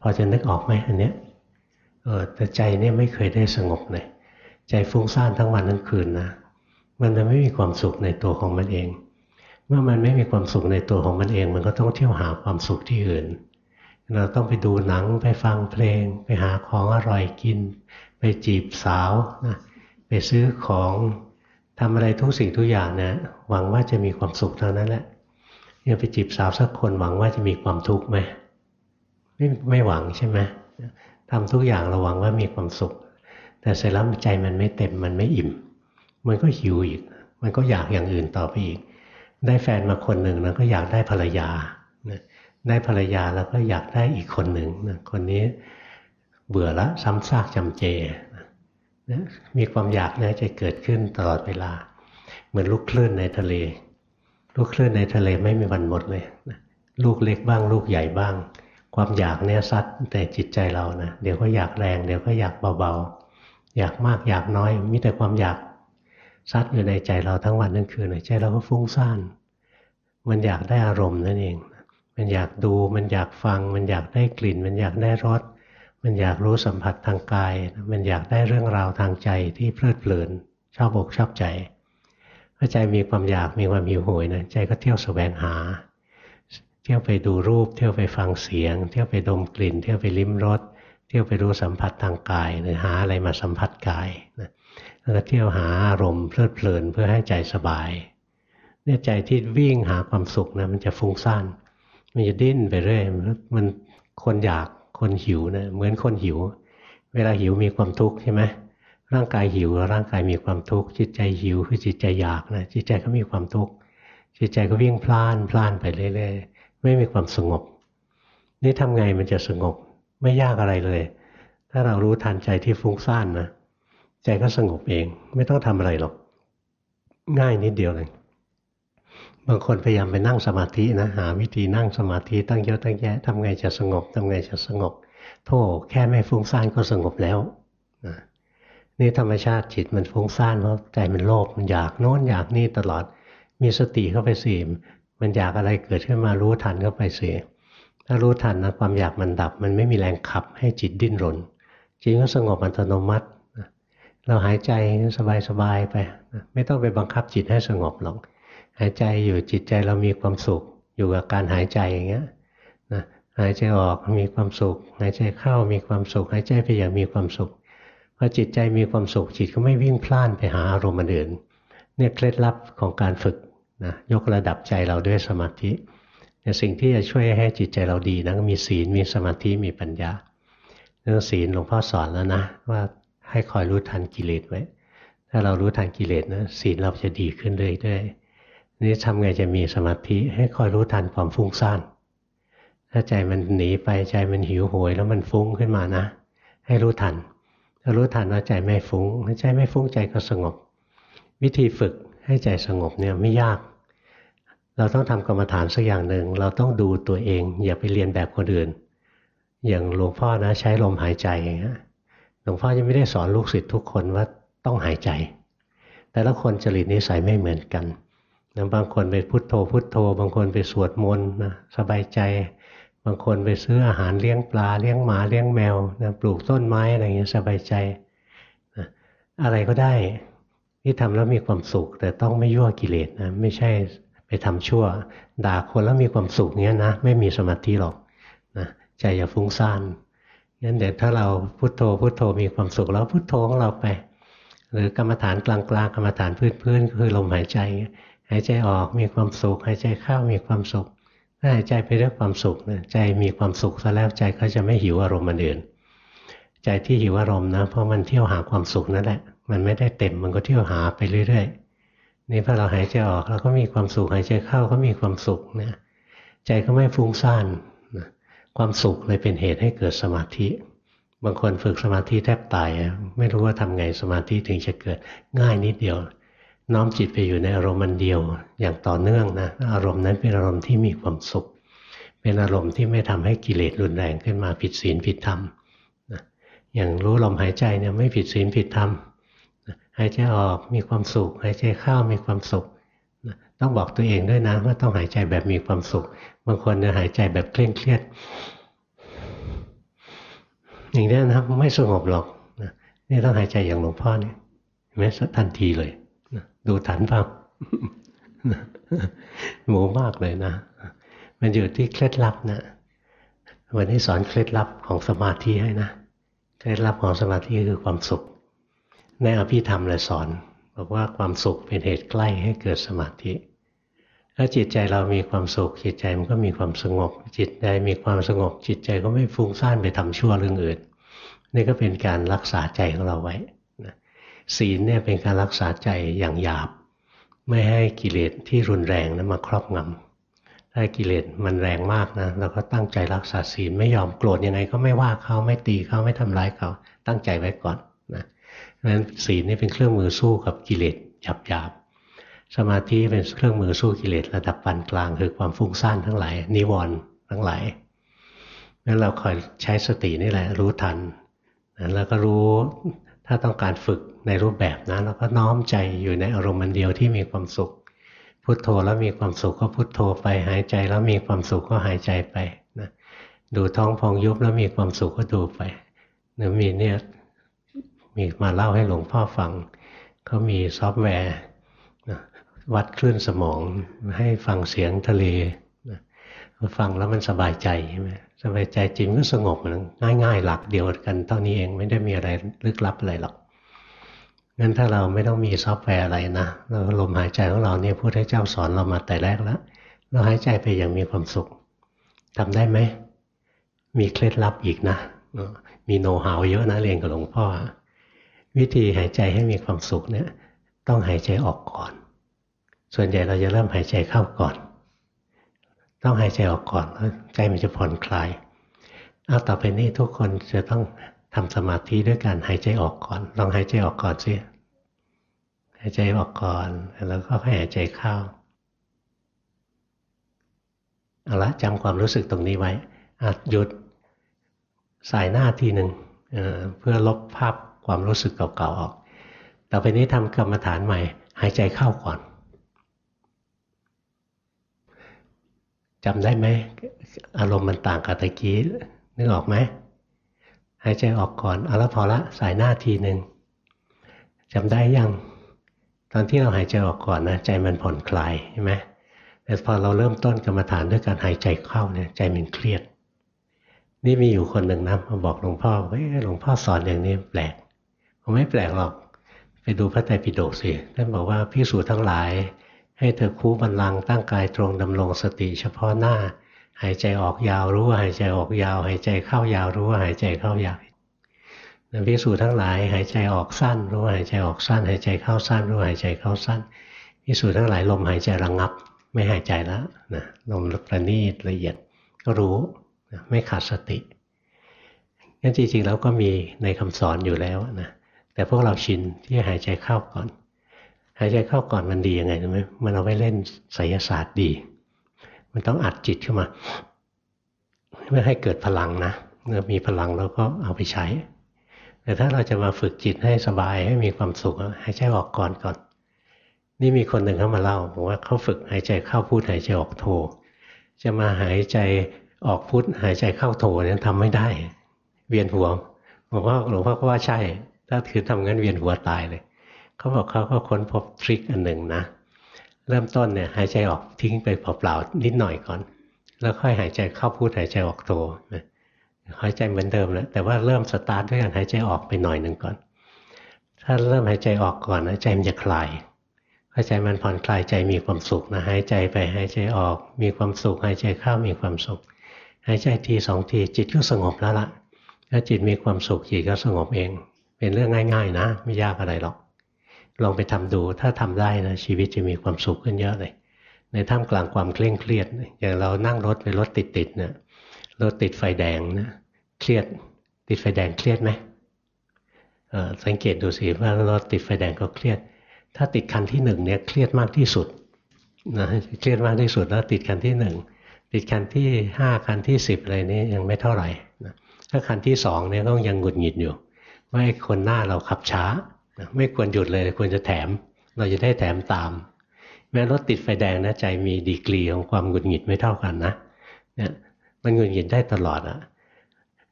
พอจะนึกออกไหมอันเนี้ยเออแต่ใจเนี่ยไม่เคยได้สงบเลยใจฟุ้งซ่านทั้งวันทั้งคืนนะมันจะไม่มีความสุขในตัวของมันเอง เมื่อมันไม่มีความสุขในตัวของมันเอง มันก็ต้องเที่ยวหาความสุขที่อื่น เราต้องไปดูหนังไปฟังเพลง ไปหาของอร่อยกิน ไปจีบสาวนะไปซื้อของ ทำอะไรทุกสิ่งทุกอย่างนะ หวังว่าจะมีความสุขเท่านั้นแหละยังไปจีบสาวสักคนหวังว่าจะมีความทุกข์ไหมไม่ไม่หวังใช่ไหมทำทุกอย่างเราหวังว่ามีความสุข แต่เสร็จแล้วใจมันไม่เต็มมันไม่อิ่ม มันก็หิวอีก มันก็อยากอย่างอื่นต่อไปอีก ได้แฟนมาคนหนึ่งนะก็อยากได้ภรรยาได้ภรรยาแล้วก็อยากได้อีกคนหนึ่งนะคนนี้เบื่อละซ้ำซากจำเจ นะมีความอยากเนี่ยจะเกิดขึ้นตลอดเวลา เหมือนลูกคลื่นในทะเล ลูกคลื่นในทะเลไม่มีวันหมดเลยนะลูกเล็กบ้าง ลูกใหญ่บ้าง ความอยากเนี่ยซัดแต่จิตใจเรานะเดี๋ยวก็อยากแรงเดี๋ยวก็อยากเบาๆ อยากมากอยากน้อย มีแต่ความอยากซัดอยู่ในใจเราทั้งวันทั้งคืนใจเราก็ฟุ้งซ่านมันอยากได้อารมณ์นั่นเอง มันอยากดู มันอยากฟัง มันอยากได้กลิ่น มันอยากได้รส มันอยากรู้สัมผัสทางกาย มันอยากได้เรื่องราวทางใจที่เพลิดเพลินชอบอกชอบใจพอใจมีความอยากมีความหิวโหยนะใจก็เที่ยวสแสวงหา เที่ยวไปดูรูป เที่ยวไปฟังเสียง เที่ยวไปดมกลิ่น เที่ยวไปลิ้มรสเที่ยวไปรู้สัมผัสทางกาย หรือหาอะไรมาสัมผัสกายนะแล้วก็เที่ยวหาอารมณ์เพลิดเพลินเพื่อให้ใจสบายเนี่ยใจที่วิ่งหาความสุขนะมันจะฟุ้งซ่าน มันจะดิ้นไปเรื่อยมันคนอยาก คนหิวนะเหมือนคนหิว เวลาหิวมีความทุกข์ใช่ไหมร่างกายหิวร่างกายมีความทุกข์จิตใจหิวคือจิตใจอยากนะจิตใจก็มีความทุกข์จิตใจก็วิ่งพล่านพล่านไปเรื่อยๆไม่มีความสงบ นี่ทำไงมันจะสงบไม่ยากอะไรเลย ถ้าเรารู้ทันใจที่ฟุ้งซ่านนะใจก็สงบเอง ไม่ต้องทำอะไรหรอก ง่ายนิดเดียวเลย บางคนพยายามไปนั่งสมาธินะหาวิธีนั่งสมาธิตั้งเยอะตั้งแยะทำไงจะสงบทำไงจะสงบโธ่แค่ไม่ฟุ้งซ่านก็สงบแล้วนะนี่ธรรมชาติจิตมันฟุ้งซ่านเพราะใจมันโลภมันอยากโน้นอยากนี่ตลอด มีสติเข้าไปสิมันอยากอะไรเกิดขึ้นมารู้ทันเข้าไปสิถ้ารู้ทันนะความอยากมันดับ มันไม่มีแรงขับให้จิตดิ้นรนจิตก็สงบอัตโนมัติเราหายใจสบายๆไป ไม่ต้องไปบังคับจิตให้สงบหรอก หายใจอยู่จิตใจเรามีความสุข อยู่กับการหายใจอย่างเงี้ยนะหายใจออกมีความสุข หายใจเข้ามีความสุข หายใจไปอย่างมีความสุขพอจิตใจมีความสุขจิตก็ไม่วิ่งพล่านไปหาอารมณ์อื่นเนี่ยเคล็ดลับของการฝึกนะยกระดับใจเราด้วยสมาธิเนี่ยสิ่งที่จะช่วยให้จิตใจเราดีนะมีศีลมีสมาธิมีปัญญา เรื่องศีลหลวงพ่อสอนแล้วนะ ว่าให้คอยรู้ทันกิเลสไว้ ถ้าเรารู้ทันกิเลสนะศีลเราจะดีขึ้นเรื่อยๆ นี่ทำไงจะมีสมาธิให้คอยรู้ทันความฟุ้งซ่านถ้าใจมันหนีไปใจมันหิวโหยแล้วมันฟุ้งขึ้นมานะ ให้รู้ทันถ้ารู้ทันว่าใจไม่ฟุง้งใจไม่ฟุ้งใจก็สงบ วิธีฝึกให้ใจสงบเนี่ยไม่ยาก เราต้องทำกรรมฐานสักอย่างหนึ่งเราต้องดูตัวเอง อย่าไปเรียนแบบคนอื่น อย่างหลวงพ่อนะใช้ลมหายใจอย่างนี้หลวงพ่อยังไม่ได้สอนลูกศิษย์ทุกคนว่าต้องหายใจ แต่ละคนจริตนิสัยไม่เหมือนกัน นะบางคนไปพุโทโธพุโทโธ บางคนไปสวดมนต์นะสบายใจ บางคนไปซื้ออาหารเลี้ยงปลาเลี้ยงหมาเลี้ยงแมวนะปลูกต้นไม้อะไรเงี้ยสบายใจนะอะไรก็ได้ที่ทำแล้วมีความสุข แต่ต้องไม่ยั่วกิเลสนะไม่ใช่ไปทำชั่ว ด่าคนแล้วมีความสุขเงี้ยนะไม่มีสมาธิหรอกนะใจอย่าฟุ้งซ่านงั้นเดี๋ยวถ้าเราพุโทโธพุโทโธมีความสุขแล้วพุโทโธของเราไป หรือกรรมฐานกลางๆกรรมฐานพื้นๆคือลมหายใจายใจออกมีความสุขหายใจเข้ามีความสุขถ้าหายใจไปด้วยความสุขนะใจมีความสุขซะแล้วใจก็จะไม่หิวอารมณ์มันอื่น ใจที่หิวอารมณ์นะเพราะมันเที่ยวหาความสุขนั่นแหละ มันไม่ได้เต็มมันก็เที่ยวหาไปเรื่อยๆนี่พอเราหายใจออกเราก็มีความสุขหายใจเข้าก็มีความสุขนะใจก็ไม่ฟุ้งซ่านนะความสุขเลยเป็นเหตุให้เกิดสมาธิ บางคนฝึกสมาธิแทบตาย ไม่รู้ว่าทำไงสมาธิถึงจะเกิดง่ายนิดเดียว น้อมจิตไปอยู่ในอารมณ์มันเดียวอย่างต่อเนื่องนะอารมณ์นั้นเป็นอารมณ์ที่มีความสุข เป็นอารมณ์ที่ไม่ทำให้กิเลสรุนแรงขึ้นมาผิดศีลผิดธรรมนะอย่างรู้ลมหายใจเนี่ยไม่ผิดศีลผิดธรรมหายใจออกมีความสุขหายใจเข้ามีความสุขต้องบอกตัวเองด้วยนะว่าต้องหายใจแบบมีความสุข บางคนเนี่ยหายใจแบบเคร่งเครียด อย่างนี้นะไม่สงบหรอกนี่ต้องหายใจอย่างหลวงพ่อเนี่ยแม้ทันทีเลย ดูฐานเปล่าหมูมากเลยนะ มันอยู่ที่เคล็ดลับนะวันนี้สอนเคล็ดลับของสมาธิให้นะ เคล็ดลับของสมาธิคือความสุข ในอภิธรรมเลยสอน บอกว่าความสุขเป็นเหตุใกล้ให้เกิดสมาธิ ถ้าจิตใจเรามีความสุข จิตใจมันก็มีความสงบ จิตใจมีความสงบ จิตใจก็ไม่ฟุ้งซ่านไปทำชั่วเรื่องอื่น นี่ก็เป็นการรักษาใจของเราไว้ ศีลเนี่ยเป็นการรักษาใจอย่างหยาบ ไม่ให้กิเลสที่รุนแรงนะมาครอบงำถ้ากิเลสมันแรงมากนะเราก็ตั้งใจรักษาศีลไม่ยอมโกรธยังไง ก็ไม่ว่าเขาไม่ตีเขาไม่ทำร้ายเขาตั้งใจไว้ก่อนนะเพราะฉะนั้นศีลนี่เป็นเครื่องมือสู้กับกิเลสหยาบหยาบสมาธิเป็นเครื่องมือสู้กิเลสระดับปานกลาง คือความฟุ้งซ่านทั้งหลายนิวรณ์ทั้งหลายนั้นเราคอยใช้สตินี่แหละรู้ทัน แล้วก็รู้ถ้าต้องการฝึก ในรูปแบบนะเราก็น้อมใจอยู่ในอารมณ์มันเดียวที่มีความสุข พุโทโธแล้วมีความสุขก็พุโทโธไปหายใจแล้วมีความสุขก็หายใจไปนะดูท้องพองยุบแล้วมีความสุขก็ดูไปเนือมีเนี่ยมีมาเล่าให้หลวงพ่อฟังเขามีซอฟต์แวร์วัดคลื่นสมองให้ฟังเสียงทะเลฟังแล้วมันสบายใจใช่ไหมสบายใจจริงก็สงบง่ายๆหลักเดียวกันเท่านี้เองไม่ได้มีอะไรลึกลับอะไรหรอก งั้นถ้าเราไม่ต้องมีซอฟต์แวร์อะไรนะเราลมหายใจของเราเนี่ยพุทธเจ้าสอนเรามาแต่แรกแล้ว เราหายใจไปอย่างมีความสุขทำได้ไหม มีเคล็ดลับอีกนะ มีโน้ตหาวเยอะนะเรียนกับหลวงพ่อ วิธีหายใจให้มีความสุขเนี่ย ต้องหายใจออกก่อน ส่วนใหญ่เราจะเริ่มหายใจเข้าก่อน ต้องหายใจออกก่อนใจมันจะผ่อนคลายเอาต่อไปนี้ทุกคนจะต้อง ทำสมาธิด้วยการหายใจออกก่อน ลองหายใจออกก่อนสิหายใจออกก่อน แล้วก็ค่อยหายใจเข้าเอาละจำความรู้สึกตรงนี้ไว้หยุดสายหน้าทีหนึ่งเพื่อลบภาพความรู้สึกเก่าๆออก ต่อไปนี้ทำกรรมฐานใหม่ หายใจเข้าก่อนจำได้ไหมอารมณ์มันต่างกับตะกี้นึกออกไหม หายใจออกก่อนเอาละพอละสายหน้าทีหนึ่งจำได้ยัง ตอนที่เราหายใจออกก่อนนะใจมันผ่อนคลายใช่ไหมแต่พอเราเริ่มต้นกรรมฐานด้วยการหายใจเข้าเนี่ยใจมันเครียด นี่มีอยู่คนหนึ่งนะมาบอกหลวงพ่อว่าหลวงพ่อสอนอย่างนี้แปลกผมไม่แปลกหรอก ไปดูพระไตรปิฎกสิท่านบอกว่าพิสูจทั้งหลาย ให้เธอคู่บันลังตั้งกายตรงดำรงสติเฉพาะหน้า หายใจออกยาวรู้ว่าหายใจออกยาว หายใจเข้ายาวรู้ว่าหายใจเข้ายาวนักพิสูจทั้งหลาย หายใจออกสั้น รู้ว่าหายใจออกสั้น หายใจเข้าสั้น รู้ว่าหายใจเข้าสั้นพิสูจทั้งหลายลมหายใจระงงับ ไม่หายใจแล้วนะลมประณีตละเอียดก็รู้นะไม่ขาดสติงั้นจริงๆแล้วก็มีในคำสอนอยู่แล้วนะแต่พวกเราชินที่หายใจเข้าก่อน หายใจเข้าก่อนมันดียังไงรู้ไหมมันเอาไว้เล่นไสยศาสตร์ดี มันต้องอัดจิตขึ้นมาเพื่อให้เกิดพลังนะเมื่อมีพลังเราก็เอาไปใช้ แต่ถ้าเราจะมาฝึกจิตให้สบายให้มีความสุขหายใจออกก่อนก่อน นี่มีคนหนึ่งเข้ามาเล่าบอกว่าเขาฝึกหายใจเข้าพูดหายใจออกโทจะมาหายใจออกพุทหายใจเข้าโทเนี่ยทำไม่ได้เวียนหัวบอกว่าหลวงพ่อก็ว่าใช่ ถ้าคือทำงั้นเวียนหัวตายเลย เขาบอกเขาก็ค้นพบทริคอันหนึ่งนะ เริ่มต้นเนี่ยหายใจออกทิ้งไปเปล่าๆนิดหน่อยก่อน แล้วค่อยหายใจเข้าพูดหายใจออกโทหายใจเหมือนเดิมแล้วแต่ว่าเริ่มสตาร์ทด้วยการหายใจออกไปหน่อยหนึ่งก่อน ถ้าเริ่มหายใจออกก่อนนะใจมันจะคลายหายใจมันผ่อนคลายใจมีความสุขนะหายใจไปหายใจออก มีความสุขหายใจเข้ามีความสุขหายใจทีสองทีจิตก็สงบแล้วละถ้าจิตมีความสุขจิตก็สงบเอง เป็นเรื่องง่าย ๆ นะ ไม่ยากอะไรหรอก ลองไปทำดูถ้าทำได้นะชีวิตจะมีความสุขขึ้นเยอะเลย ในท่ามกลางความเคร่งเครียด อย่างเรานั่งรถไปรถติดติดเนี่ยรถติดไฟแดงนะเครียดติดไฟแดงเครียดไหมสังเกตดูสิว่ารถติดไฟแดงก็เครียด ถ้าติดคันที่หนึ่งเนี่ยเครียดมากที่สุดนะเครียดมากที่สุดแล้วติดคันที่หนึ่งติดคันที่ห้าคันที่สิบอะไรนี้ยังไม่เท่าไหร่นะถ้าคันที่สองเนี่ยต้องยังหงุดหงิดอยู่ว่าไอ้คนหน้าเราขับช้า ไม่ควรหยุดเลยควรจะแถม เราจะได้แถมตาม แม้รถติดไฟแดงนะใจมีดีกรีของความหงุดหงิดไม่เท่ากันนะเนี่ยมันหงุดหงิดได้ตลอดอะ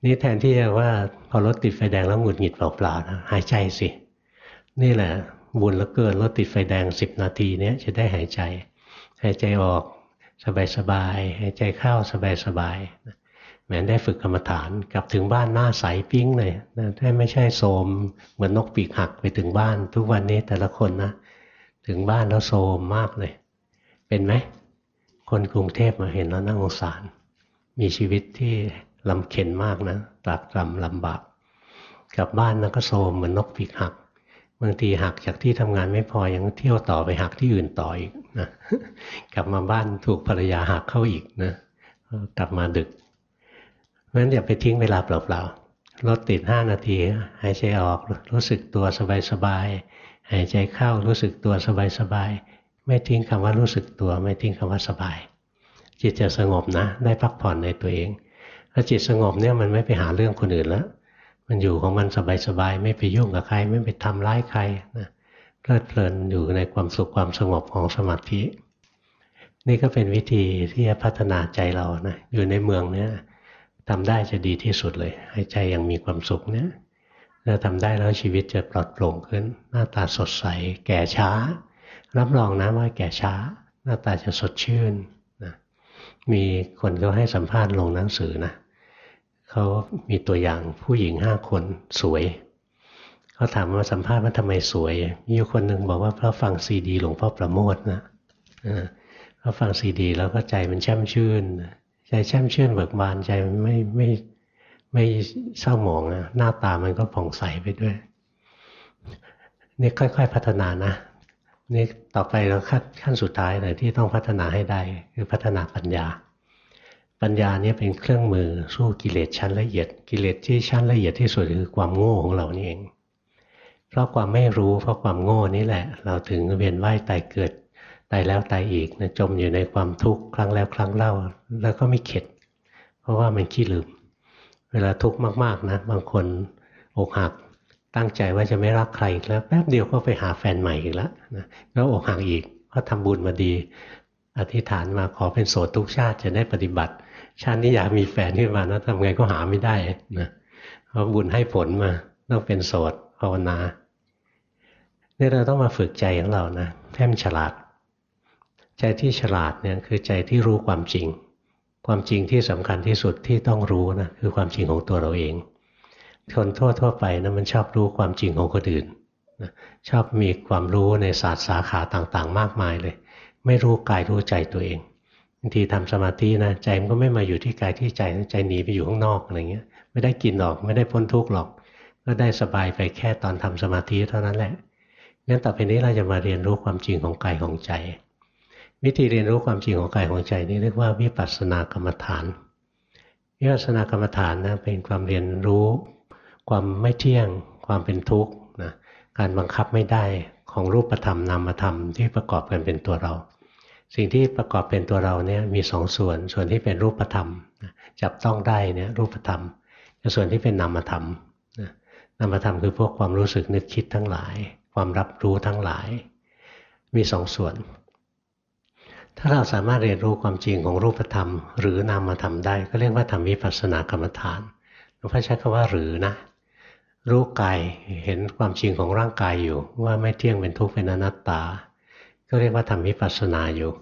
นี่แทนที่จะว่าพอรถติดไฟแดงแล้วหงุดหงิดเปล่าๆนะหายใจสิ นี่แหละบุญแล้วเกินรถติดไฟแดงสิบนาทีเนี้ยจะได้หายใจ หายใจออกสบายๆหายใจเข้าสบายๆ แม้ได้ฝึกกรรมฐานกลับถึงบ้านหน้าใสปิ้งเลยนะถ้าไม่ใช่โสมเหมือนนกปีกหักไปถึงบ้าน ทุกวันนี้แต่ละคนนะ ถึงบ้านแล้วโสมมากเลย เป็นไหม คนกรุงเทพมาเห็นแล้วน่าสงสาร มีชีวิตที่ลำเข็นมากนะตรากตรำลำบากกลับบ้านแล้วก็โสมเหมือนนกปีกหักบางทีหักจากที่ทำงานไม่พอยังเที่ยวต่อไปหักที่อื่นต่ออีกนะกลับมาบ้านถูกภรรยาหักเข้าอีกนะกลับมาดึก เพราะฉะนั้นอย่าไปทิ้งเวลาเปล่าๆรถติดห้านาทีหายใจออกรู้สึกตัวสบายๆหายใจเข้ารู้สึกตัวสบายๆไม่ทิ้งคำว่ารู้สึกตัว ไม่ทิ้งคำว่าสบาย จิตจะสงบนะ ได้พักผ่อนในตัวเองถ้าจิตสงบเนี่ยมันไม่ไปหาเรื่องคนอื่นแล้วมันอยู่ของมันสบายๆไม่ไปยุ่งกับใคร ไม่ไปทำร้ายใครนะเพลิดเพลินอยู่ในความสุขความสงบของสมาธินี่ก็เป็นวิธีที่จะพัฒนาใจเรานะอยู่ในเมืองเนี่ย ทำได้จะดีที่สุดเลยให้ใจยังมีความสุขเนี่ยถ้าทำได้แล้วชีวิตจะปลอดโปร่งขึ้น หน้าตาสดใส แก่ช้า รับรองนะว่าแก่ช้า หน้าตาจะสดชื่นนะมีคนเขาให้สัมภาษณ์ลงหนังสือนะเขามีตัวอย่างผู้หญิงห้าคนสวยเขาถามว่าสัมภาษณ์ว่าทำไมสวย มีคนหนึ่งบอกว่าเพราะฟังซีดีหลวงพ่อประโมทนะเพราะฟังซีดี แล้วก็ใจมันแช่มชื่น ใจแช่มชื่นเบิกบานใจมันไม่ไม่ไม่เศร้าหมองนะหน้าตามันก็ผ่องใสไปด้วยนี่ค่อย ๆ พัฒนานะนี่ต่อไปเราขั้นขั้นสุดท้ายเลยที่ต้องพัฒนาให้ได้คือพัฒนาปัญญา ปัญญาเนี่ยเป็นเครื่องมือสู้กิเลสชั้นละเอียด กิเลสที่ชั้นละเอียดที่สุดคือความโง่ของเรานี่เอง เพราะความไม่รู้เพราะความโง่นี่แหละ เราถึงเวียนว่ายตายเกิด ตายแล้วตายอีกนะจมอยู่ในความทุกข์ครั้งแล้วครั้งเล่า แล้วก็ไม่เข็ด เพราะว่ามันขี้ลืม เวลาทุกข์มากๆนะ บางคนอกหักตั้งใจว่าจะไม่รักใครอีกแล้ว แป๊บเดียวก็ไปหาแฟนใหม่อีกแล้วนะแล้วอกหักอีกเพราทำบุญมาดี อธิษฐานมาขอเป็นโสดทุกชาติจะได้ปฏิบัติ ชาตินี้อยากมีแฟนขึ้นมานะทำไงก็หาไม่ได้นะเพราะบุญให้ผลมาต้องเป็นโสดภาวนาเนี่ยเราต้องมาฝึกใจของเรานะแท้มฉลาด ใจที่ฉลาดเนี่ยคือใจที่รู้ความจริง ความจริงที่สำคัญที่สุดที่ต้องรู้นะคือความจริงของตัวเราเองคนทั่วทั่วไปนะมันชอบรู้ความจริงของคนอื่นชอบมีความรู้ในศาสตร์สาขาต่างๆ มากมายเลย ไม่รู้กายรู้ใจตัวเองบางทีทำสมาธินะใจมันก็ไม่มาอยู่ที่กายที่ใจใจหนีไปอยู่ข้างนอกอะไรเงี้ย ไม่ได้กินหรอกไม่ได้พ้นทุกข์หรอก ก็ได้สบายไปแค่ตอนทำสมาธิเท่านั้นแหละงั้นต่อไปนี้เราจะมาเรียนรู้ความจริงของกายของใจ วิธีเรียนรู้ความจริงของกายของใจนี่เรียกว่าวิปัสสนากรรมฐาน วิปัสสนากรรมฐานนะเป็นความเรียนรู้ ความไม่เที่ยง ความเป็นทุกข์นะการบังคับไม่ได้ของรูปธรรมนามธรรมที่ประกอบกันเป็นตัวเรา สิ่งที่ประกอบเป็นตัวเราเนี่ยมีสองส่วน ส่วนที่เป็นรูปธรรมจับต้องได้เนี่ยรูปธรรมกับส่วนที่เป็นนามธรรมนามธรรมคือพวกความรู้สึกนึกคิดทั้งหลาย ความรับรู้ทั้งหลาย มีสองส่วน ถ้าเราสามารถเรียนรู้ความจริงของรูปธรรม หรือนามธรรมได้ ก็เรียกว่าทำวิปัสสนากรรมฐานหลวงพ่อใช้คำว่าหรือนะ รู้กายเห็นความจริงของร่างกายอยู่ ว่าไม่เที่ยงเป็นทุกข์เป็นอนัตตา ก็เรียกว่าทำวิปัสสนาอยู่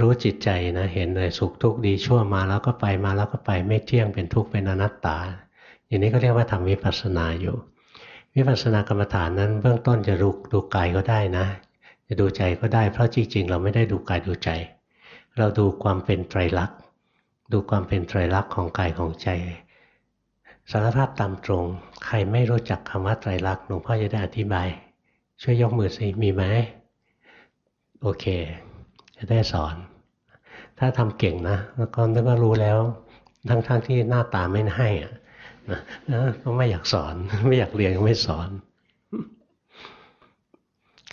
รู้จิตใจนะเห็นเลยสุขทุกข์ดีชั่วมาแล้วก็ไปมาแล้วก็ไปไม่เที่ยงเป็นทุกข์เป็นอนัตตา อย่างนี้ก็เรียกว่าทำวิปัสสนาอยู่วิปัสสนากรรมฐานนั้นเบื้องต้นจะดูดูกายก็ได้นะ จะดูใจก็ได้เพราะจริงๆ เราไม่ได้ดูกายดูใจ เราดูความเป็นไตรลักษณ์ ดูความเป็นไตรลักษณ์ของกายของใจสารภาพตามตรง ใครไม่รู้จักคำว่าไตรลักษณ์หลวงพ่อจะได้อธิบาย ช่วยยกมือสิมีไหมโอเค จะได้สอน ถ้าทำเก่งนะ แล้วก็นึกว่ารู้แล้ว ทั้งๆทที่หน้าตาไม่ให้อะนะก็ไม่อยากสอน ไม่อยากเรียนก็ไม่สอน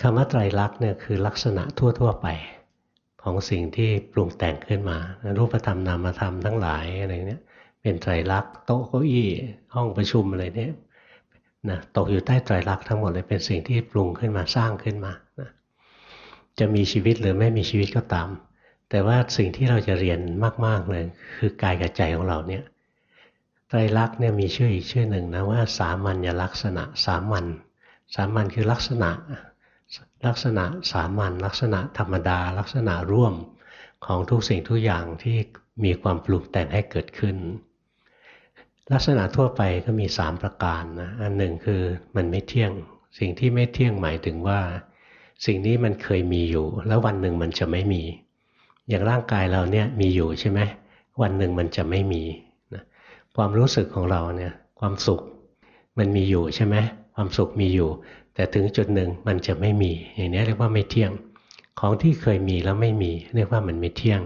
คำว่าไตรลักษณ์เนี่ยคือลักษณะทั่ว ๆ ไปของสิ่งที่ปรุงแต่งขึ้นมา รูปธรรมนามธรรมทั้งหลายอะไรเนี้ยเป็นไตรลักษณ์โต๊ะเก้าอี้ห้องประชุมอะไรเนี้ยนะตกอยู่ใต้ไตรลักษณ์ทั้งหมดเลยเป็นสิ่งที่ปรุงขึ้นมาสร้างขึ้นมานะจะมีชีวิตหรือไม่มีชีวิตก็ตาม แต่ว่าสิ่งที่เราจะเรียนมาก ๆ เลย คือกายกับใจของเราเนี่ยไตรลักษณ์เนี่ยมีชื่ออีกชื่อหนึ่งนะว่าสามัญลักษณะสามัญสามัญคือลักษณะ ลักษณะสามัญลักษณะธรรมดา ลักษณะร่วมของทุกสิ่งทุกอย่างที่มีความปลุกแต่งให้เกิดขึ้น ลักษณะทั่วไปก็มีสามประการนะอันหนึ่งคือมันไม่เที่ยง สิ่งที่ไม่เที่ยงหมายถึงว่า สิ่งนี้มันเคยมีอยู่ แล้ววันหนึ่งมันจะไม่มี อย่างร่างกายเราเนี่ยมีอยู่ใช่ไหมวันหนึ่งมันจะไม่มีนะความรู้สึกของเราเนี่ยความสุขมันมีอยู่ใช่ไหมความสุขมีอยู่ แต่ถึงจุดหนึ่งมันจะไม่มี อย่างนี้เรียกว่าไม่เที่ยง ของที่เคยมีแล้วไม่มี เรียกว่ามันไม่เที่ยง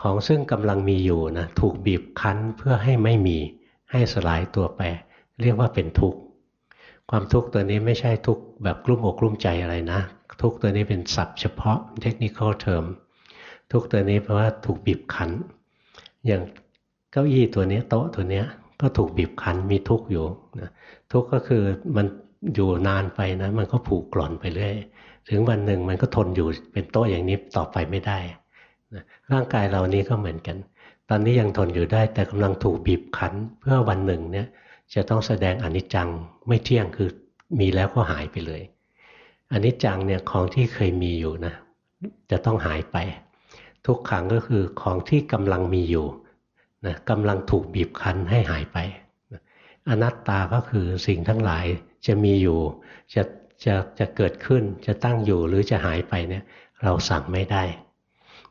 ของซึ่งกำลังมีอยู่นะถูกบีบคั้นเพื่อให้ไม่มี ให้สลายตัวไป เรียกว่าเป็นทุกข์ความทุกข์ตัวนี้ไม่ใช่ทุกข์แบบกลุ้มอกกลุ้มใจอะไรนะ ทุกข์ตัวนี้เป็นศัพท์เฉพาะเทคนิคอลเทอมทุกข์ตัวนี้เพราะว่าถูกบีบคั้น อย่างเก้าอี้ตัวนี้โต๊ะตัวนี้ก็ถูกบีบคั้นมีทุกข์อยู่นะทุกข์ก็คือมัน อยู่นานไปนะ มันก็ผูกกร่อนไปเรื่อยถึงวันหนึ่งมันก็ทนอยู่เป็นโต๊ะอย่างนี้ต่อไปไม่ได้นะร่างกายเรานี้ก็เหมือนกัน ตอนนี้ยังทนอยู่ได้แต่กำลังถูกบีบคั้นเพื่อวันหนึ่งเนี่ยจะต้องแสดงอนิจจังไม่เที่ยงคือมีแล้วก็หายไปเลยอนิจจังเนี่ยของที่เคยมีอยู่นะจะต้องหายไป ทุกขังก็คือของที่กำลังมีอยู่นะกำลังถูกบีบคั้นให้หายไปอนัตตาก็คือสิ่งทั้งหลาย จะมีอยู่จะจะจะเกิดขึ้นจะตั้งอยู่หรือจะหายไปเนี่ยเราสั่งไม่ได้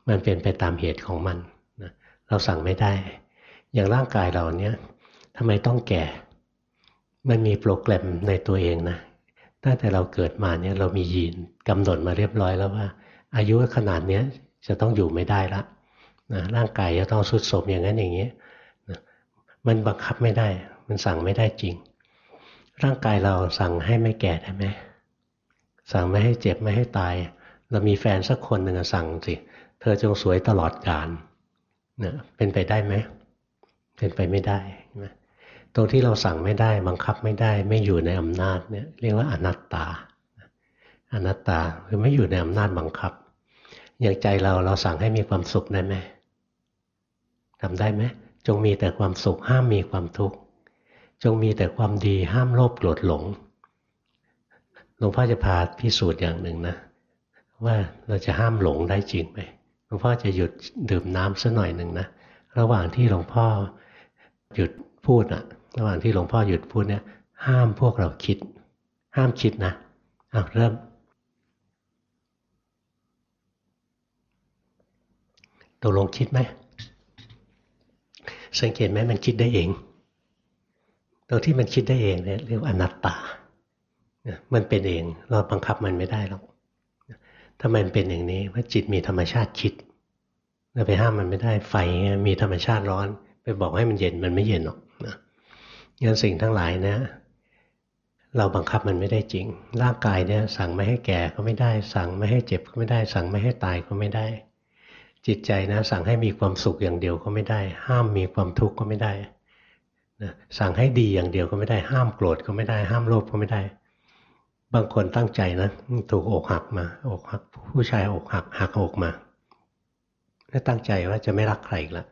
มันเป็นไปตามเหตุของมันนะเราสั่งไม่ได้ อย่างร่างกายเราเนี่ยทำไมต้องแก่ มันมีโปรแกรมในตัวเองนะตั้งแต่เราเกิดมาเนี่ยเรามียีนกำหนดมาเรียบร้อยแล้วว่า อายุขนาดนี้จะต้องอยู่ไม่ได้ละนะร่างกายจะต้องสุดโทมอย่างนั้นอย่างนี้นะมันบังคับไม่ได้ มันสั่งไม่ได้จริง ร่างกายเราสั่งให้ไม่แก่ได้ไหมสั่งไม่ให้เจ็บไม่ให้ตาย เรามีแฟนสักคนหนึ่งสั่งสิ เธอจงสวยตลอดกาลเนี่ยเป็นไปได้ไหมเป็นไปไม่ได้นะตรงที่เราสั่งไม่ได้ บังคับไม่ได้ ไม่อยู่ในอำนาจเนี่ยเรียกว่าอนัตตา อนัตตาคือไม่อยู่ในอำนาจบังคับ อย่างใจเราเราสั่งให้มีความสุขได้ไหมทำได้ไหมจงมีแต่ความสุขห้ามมีความทุกข์ จงมีแต่ความดีห้ามโลภโกรธหลงหลวงพ่อจะพาพิสูจน์อย่างหนึ่งนะ ว่าเราจะห้ามหลงได้จริงไหมหลวงพ่อจะหยุดดื่มน้ำสักหน่อยหนึ่งนะระหว่างที่หลวงพ่อหยุดพูดอะระหว่างที่หลวงพ่อหยุดพูดเนี่ย ห้ามพวกเราคิด ห้ามคิดนะเอาเริ่ม ตกลงคิดไหมสังเกตไหมมันคิดได้เอง ตัวที่มันคิดได้เองเนี่ยเรียกว่าอนัตตา มันเป็นเอง เราบังคับมันไม่ได้หรอกถ้ามันเป็นอย่างนี้ว่าจิตมีธรรมชาติคิดเราไปห้ามมันไม่ได้ไฟมีธรรมชาติร้อน ไปบอกให้มันเย็นมันไม่เย็นหรอกนะงั้นสิ่งทั้งหลายนะ เราบังคับมันไม่ได้จริง ร่างกายเนี่ย สั่งไม่ให้แก่ก็ไม่ได้ สั่งไม่ให้เจ็บก็ไม่ได้ สั่งไม่ให้ตายก็ไม่ได้ จิตใจนะ สั่งให้มีความสุขอย่างเดียวก็ไม่ได้ ห้ามมีความทุกข์ก็ไม่ได้ นะสั่งให้ดีอย่างเดียวก็ไม่ได้ห้ามโกรธก็ไม่ได้ห้ามโลภก็ไม่ได้ บางคนตั้งใจนะถูกอกหักมาอกหัก ผู้ชายอกหักหักอกมาแล้วตั้งใจว่าจะไม่รักใครอีกแล้ว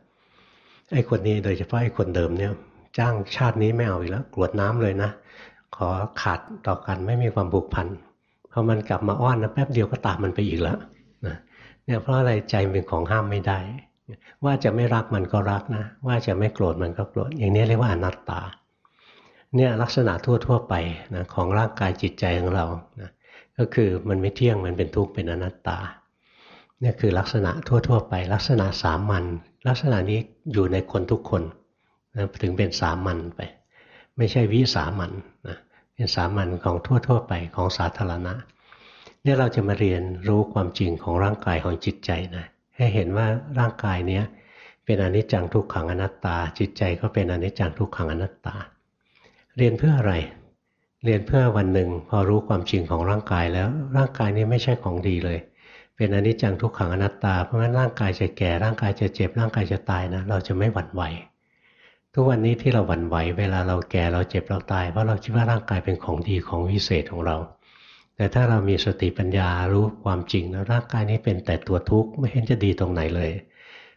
ไอ้คนนี้โดยเฉพาะไอ้คนเดิมเนี่ย จ้างชาตินี้ไม่เอาอีกแล้วกรวดน้ำเลยนะขอขาดต่อกันไม่มีความผูกพันพอมันกลับมาอ้อนนะแป๊บเดียวก็ตามมันไปอีกแล้วนะเนี่ยเพราะอะไรใจเป็นของห้ามไม่ได้ ว่าจะไม่รักมันก็รักนะ ว่าจะไม่โกรธมันก็โกรธอย่างนี้เรียกว่าอนัตตาเนี่ยลักษณะทั่ว ๆ ไปนะของร่างกายจิตใจของเรานะก็คือมันไม่เที่ยงมันเป็นทุกข์เป็นอนัตตาเนี่ยคือลักษณะทั่ว ๆ ไป ลักษณะสามัญลักษณะนี้อยู่ในคนทุกคนนะถึงเป็นสามัญไป ไม่ใช่วิสามัญนะเป็นสามัญของทั่ว ๆ ไปของสาธารณะเนี่ยเราจะมาเรียนรู้ความจริงของร่างกายของจิตใจนะ ให้เห็นว่าร่างกายเนี้ยเป็นอนิจจังทุกขังอนัตตา จิตใจก็เป็นอนิจจังทุกขังอนัตตา เรียนเพื่ออะไร เรียนเพื่อวันหนึ่งพอรู้ความจริงของร่างกายแล้วร่างกายนี้ไม่ใช่ของดีเลย เป็นอนิจจังทุกขังอนัตตาเพราะงั้นร่างกายจะแก่ร่างกายจะเจ็บร่างกายจะตายนะ เราจะไม่หวั่นไหว ทุกวันนี้ที่เราหวั่นไหว เวลาเราแก่เราเจ็บเราตายเพราะเราคิดว่าร่างกายเป็นของดีของวิเศษของเรา แต่ถ้าเรามีสติปัญญารู้ความจริงแล้วร่างกายนี้เป็นแต่ตัวทุกข์ไม่เห็นจะดีตรงไหนเลย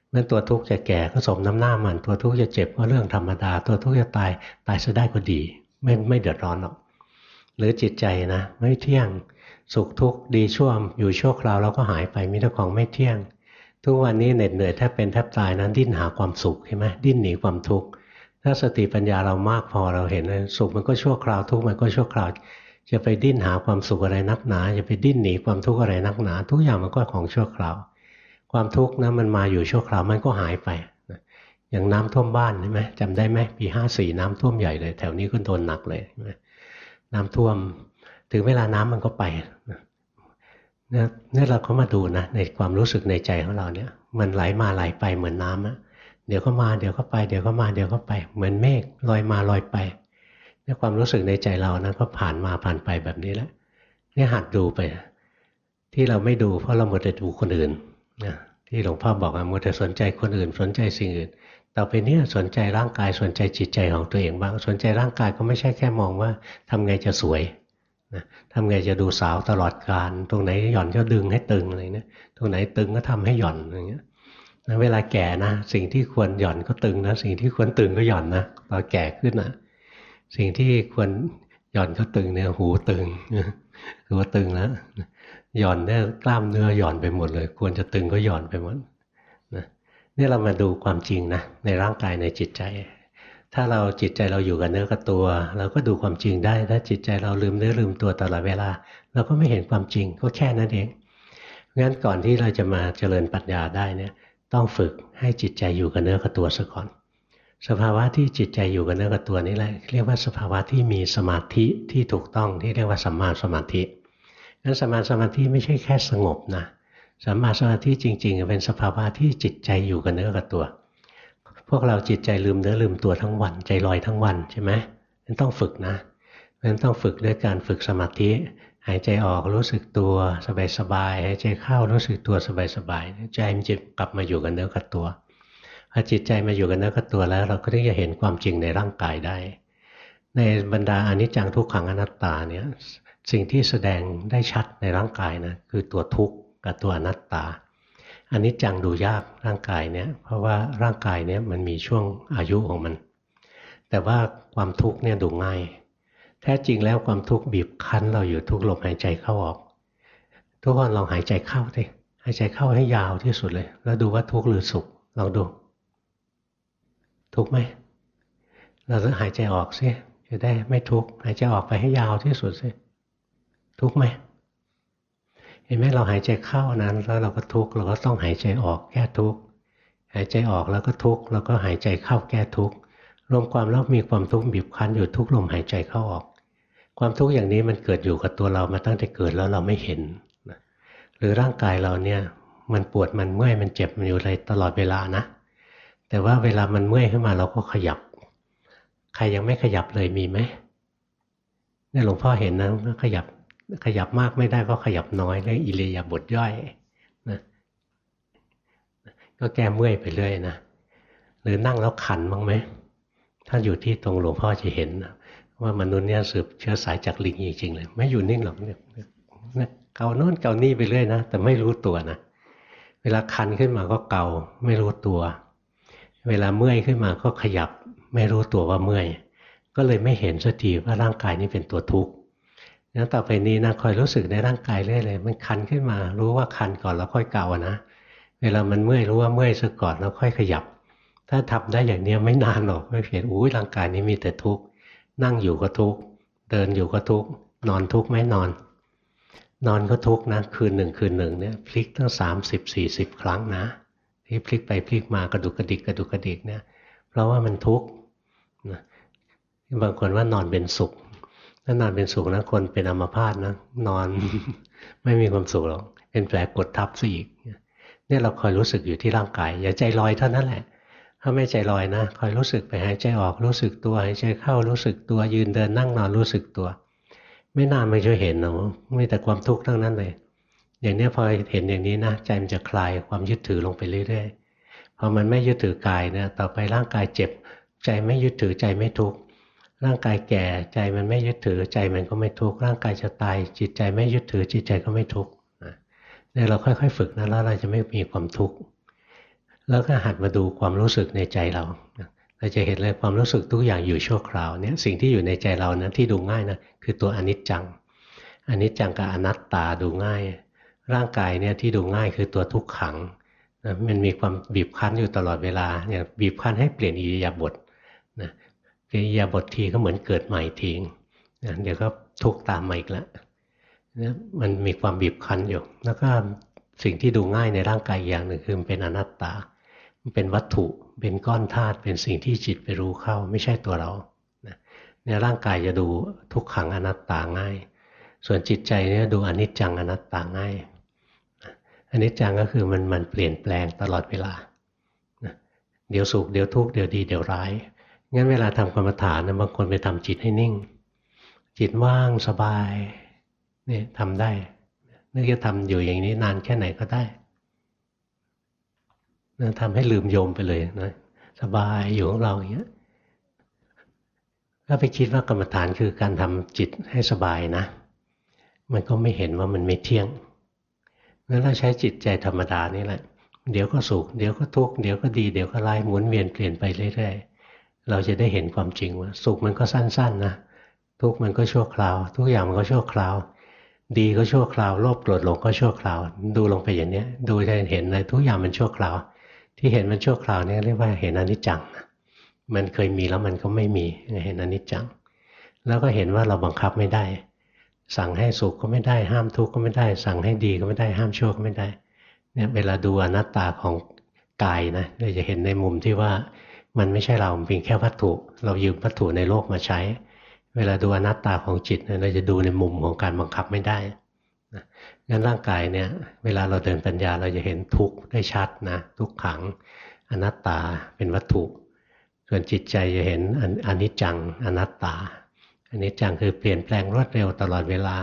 เมื่อตัวทุกข์จะแก่ก็สมน้ำหน้ามัน ตัวทุกข์จะเจ็บก็เรื่องธรรมดา ตัวทุกข์จะตายตายซะได้ก็ดี ไม่ไม่เดือดร้อนหรอกหรือจิตใจนะไม่เที่ยงสุขทุกข์ดีชั่วอยู่ชั่วคราวเราก็หายไปมีแต่ของไม่เที่ยง ทุกวันนี้เหน็ดเหนื่อยแทบเป็นแทบตายนั้นดิ้นหาความสุขใช่ไหมดิ้นหนีความทุกข์ถ้าสติปัญญาเรามากพอเราเห็นเลยสุขมันก็ชั่วคราวทุกข์มันก็ชั่วคราว จะไปดิ้นหาความสุขอะไรนักหนาจะไปดิ้นหนีความทุกข์อะไรนักหนา ทุกอย่างมันก็ของชั่วคราว ความทุกข์นะมันมาอยู่ชั่วคราวมันก็หายไปอย่างน้ำท่วมบ้านใช่ไหมจำได้ไหมปีห้าสี่น้ำท่วมใหญ่เลย แถวนี้ก็โดนหนักเลยน้ำท่วม ถึงเวลาน้ำมันก็ไปเนี่ยนี่เราก็มาดูนะในความรู้สึกในใจของเราเนี่ย มันไหลมาไหลไปเหมือนน้ำอะเดี๋ยวก็มาเดี๋ยวก็ไป เดี๋ยวก็มาเดี๋ยวก็ไป เหมือนเมฆลอยมาลอยไป เนี่ยความรู้สึกในใจเรานะก็ผ่านมาผ่านไปแบบนี้แหละเนี่ยหัดดูไป ที่เราไม่ดูเพราะเราหมดแต่ดูคนอื่นนะที่หลวงพ่อบอกว่ามัวแต่สนใจคนอื่น สนใจสิ่งอื่น ต่อไปนี้สนใจร่างกายสนใจจิตใจของตัวเองบ้างสนใจร่างกายก็ไม่ใช่แค่มองว่าทำไงจะสวยนะทำไงจะดูสาวตลอดการ ตรงไหนหย่อนก็ดึงให้ตึงอะไรเนี่ยตรงไหนตึงก็ทำให้หย่อนอย่างเงี้ยนะเวลาแก่นะ สิ่งที่ควรหย่อนก็ตึงนะ สิ่งที่ควรตึงก็หย่อนนะตอนแก่ขึ้นนะ สิ่งที่ควรหย่อนก็ตึงเนี่ยหูตึงหัวตึงแล้วหย่อนเนี่ยกล้ามเนื้อหย่อนไปหมดเลย ควรจะตึงก็หย่อนไปหมดนะนี่เรามาดูความจริงนะในร่างกายในจิตใจ ถ้าเราจิตใจเราอยู่กับเนื้อกับตัว เราก็ดูความจริงได้ ถ้าจิตใจเราลืมเนื้อลืมตัวตลอดเวลา เราก็ไม่เห็นความจริงก็แค่นั้นเองงั้นก่อนที่เราจะมาเจริญปัญญาได้เนี่ยต้องฝึกให้จิตใจอยู่กับเนื้อกับตัวซะก่อน สภาวะที่จิตใจอยู่กับเนื้อกับตัวนี้แหละเรียกว่าสภาวะที่มีสมาธิที่ถูกต้องที่เรียกว่าสัมมาสมาธิงั้นสัมมาสมาธิไม่ใช่แค่สงบนะสัมมาสมาธิจริง ๆ เป็นสภาวะที่จิตใจอยู่กับเนื้อกับตัว พวกเราจิตใจลืมเนื้อลืมตัวทั้งวัน ใจลอยทั้งวันใช่ไหมนั่นต้องฝึกนะนั้นต้องฝึกด้วยการฝึกสมาธิ หายใจออกรู้สึกตัวสบายๆหายใจเข้ารู้สึกตัวสบายๆใจมันจะกลับมาอยู่กับเนื้อกับตัว อจิตใจมาอยู่กับเนื้อกับตัวแล้ว เราก็ได้จะเห็นความจริงในร่างกายได้ ในบรรดาอนิจจังทุกขังอนัตตาเนี่ยสิ่งที่แสดงได้ชัดในร่างกายนะคือตัวทุกข์กับตัวอนัตตาอันนี้จังดูยากร่างกายเนี่ยเพราะว่าร่างกายเนี่ยมันมีช่วงอายุของมัน แต่ว่าความทุกข์เนี่ยดูง่าย แท้จริงแล้วความทุกข์บีบคั้นเราอยู่ทุกลมหายใจเข้าออก ทุกคนลองหายใจเข้าดิหายใจเข้าให้ยาวที่สุดเลย แล้วดูว่าทุกข์หรือสุขลองดู ทุกไหมเราจะหายใจออกสิจะได้ไม่ทุกข์หายใจออกไปให้ยาวที่สุดสิทุกข์ไหมเห็นไหมเราหายใจเข้านั้น แล้วเราก็ทุกข์เราก็ต้องหายใจออกแก้ทุกข์หายใจออกแล้วก็ทุกข์เราก็หายใจเข้าแก้ทุกข์รวมความแล้วมีความทุกข์บีบคั้นอยู่ทุกลมหายใจเข้าออก ความทุกข์อย่างนี้มันเกิดอยู่กับตัวเรามาตั้งแต่เกิดแล้วเราไม่เห็นหรือร่างกายเราเนี่ยมันปวดมันเมื่อยมันเจ็บมันอยู่อะไรตลอดเวลานะ แต่ว่าเวลามันเมื่อยขึ้นมาเราก็ขยับ ใครยังไม่ขยับเลยมีไหมเนี่ยหลวงพ่อเห็นนะขยับขยับมากไม่ได้ก็ขยับน้อยเรื่องอิเลียบทย่อยนะก็แก้เมื่อยไปเรื่อยนะหรือนั่งแล้วขันบ้างไหมถ้าอยู่ที่ตรงหลวงพ่อจะเห็นว่ามนุษย์เนี่ยสืบเชื้อสายจากลิงจริงๆเลยไม่อยู่นิ่งหรอกเนี่ยเกาโน่นเกานี่ไปเรื่อยนะแต่ไม่รู้ตัวนะเวลาคันขึ้นมาก็เกาไม่รู้ตัว เวลาเมื่อยขึ้นมาก็ขยับไม่รู้ตัวว่าเมื่อย ก็เลยไม่เห็นสักทีว่าร่างกายนี้เป็นตัวทุกข์งั้นต่อไปนี้นะคอยรู้สึกในร่างกายเรื่อยเลยมันคันขึ้นมา รู้ว่าคันก่อนแล้วค่อยเกานะ เวลามันเมื่อยรู้ว่าเมื่อยซะก่อนแล้วค่อยขยับ ถ้าทำได้อย่างนี้ไม่นานหรอกไม่เห็นอุ้ยร่างกายนี้มีแต่ทุกข์นั่งอยู่ก็ทุกข์เดินอยู่ก็ทุกข์นอนทุกข์ไม่นอน นอนก็ทุกข์นะ คืนหนึ่งคืนหนึ่งเนี่ยพลิกตั้งสามสิบสี่สิบครั้งนะ ที่พลิกไปพลิกมากระดุกกระดิกกระดุกกระดิกเนี่ยเพราะว่ามันทุกข์นะบางคนว่านอนเป็นสุข ถ้านอนเป็นสุขนะคนเป็นอัมพาตนะนอนไม่มีความสุขหรอกเป็นแผลกดทับซะอีกเนี่ยเราคอยรู้สึกอยู่ที่ร่างกาย อย่าใจลอยเท่านั้นแหละ ถ้าไม่ใจลอยนะคอยรู้สึกไปหายใจออกรู้สึกตัวหายใจเข้ารู้สึกตัวยืนเดินนั่งนอนรู้สึกตัว ไม่นานมันจะเห็นหรอกมีแต่ความทุกข์ทั้งนั้นเลย อย่างนี้พอเห็นอย่างนี้นะใจมันจะคลายความยึดถือลงไปเรื่อยๆพอมันไม่ยึดถือกายนี่ยต่อไปร่างกายเจ็บ ใจไม่ยึดถือใจไม่ทุกข์ร่างกายแก่ใจมันไม่ยึดถือใจมันก็ไม่ทุกข์ร่างกายจะตาย จิตใจไม่ยึดถือจิตใจก็ไม่ทุกข์เนี่ยเราค่อยๆ ฝึกนะแล้วเราจะไม่มีความทุกข์แล้วก็หัดมาดูความรู้สึกในใจเราเราจะเห็นเลยความรู้สึกทุกอย่างอยู่ชั่วคราวเนี่ยสิ่งที่อยู่ในใจเรานะที่ดูง่ายนะคือตัวอนิจจังอนิจจังกับอนัตตาดูง่าย ร่างกายเนี่ยที่ดูง่ายคือตัวทุกขังนะมันมีความบีบคั้นอยู่ตลอดเวลาเนี่ยบีบคั้นให้เปลี่ยนอิริยาบถนะอิริยาบถทีก็เหมือนเกิดใหม่ทิ้งนะเดี๋ยวก็ทุกตามมาอีกแล้วนะมันมีความบีบคั้นอยู่ แล้วก็สิ่งที่ดูง่ายในร่างกายอย่างหนึ่งคือเป็นอนัตตาเป็นวัตถุ เป็นก้อนธาตุ เป็นสิ่งที่จิตไปรู้เข้า ไม่ใช่ตัวเราในร่างกายจะดูทุกขังอนัตตาง่าย ส่วนจิตใจเนี่ยดูอนิจจังอนัตตาง่าย อนิจจังก็คือมันมันเปลี่ยนแปลงตลอดเวลาเดี๋ยวสุขเดี๋ยวทุกข์เดี๋ยวดีเดี๋ยวร้ายงั้นเวลาทำกรรมฐานนะบางคนไปทำจิตให้นิ่ง จิตว่างสบายเนี่ยทำได้นึกจะทำอยู่อย่างนี้นานแค่ไหนก็ได้นะทำให้ลืมโยมไปเลยนะสบายอยู่ของเราอย่างเงี้ยถ้าไปคิดว่ากรรมฐานคือการทำจิตให้สบายนะ มันก็ไม่เห็นว่ามันไม่เที่ยง งั้นเราใช้จิตใจธรรมดานี่แหละ เดี๋ยวก็สุข เดี๋ยวก็ทุกข์ เดี๋ยวก็ดี เดี๋ยวก็ร้ายหมุนเวียนเปลี่ยนไปเรื่อยๆ เราจะได้เห็นความจริงว่าสุขมันก็สั้นๆนะ ทุกข์มันก็ชั่วคราว ทุกอย่างมันก็ชั่วคราว ดีก็ชั่วคราว โลภโกรธหลงก็ชั่วคราว ดูลงไปอย่างนี้ดูจะเห็นเลยทุกอย่างมันชั่วคราว ที่เห็นมันชั่วคราวนี่เรียกว่าเห็นอนิจจัง มันเคยมีแล้วมันก็ไม่มี เห็นอนิจจัง แล้วก็เห็นว่าเราบังคับไม่ได้ สั่งให้สุขก็ไม่ได้ห้ามทุกข์ก็ไม่ได้ สั่งให้ดีก็ไม่ได้ห้ามชั่วก็ไม่ได้เนี่ยเวลาดูอนัตตาของกายนะเราจะเห็นในมุมที่ว่ามันไม่ใช่เราเพียงแค่วัตถุ เรายืมวัตถุในโลกมาใช้ เวลาดูอนัตตาของจิตเราจะดูในมุมของการบังคับไม่ได้งั้นร่างกายเนี่ยเวลาเราเดินปัญญาเราจะเห็นทุกข์ได้ชัดนะทุกขังอนัตตาเป็นวัตถุ ส่วนจิตใจจะเห็นอนิจจังอนัตตา อันนี้จังคือเปลี่ยนแปลงรวดเร็วตลอดเวลา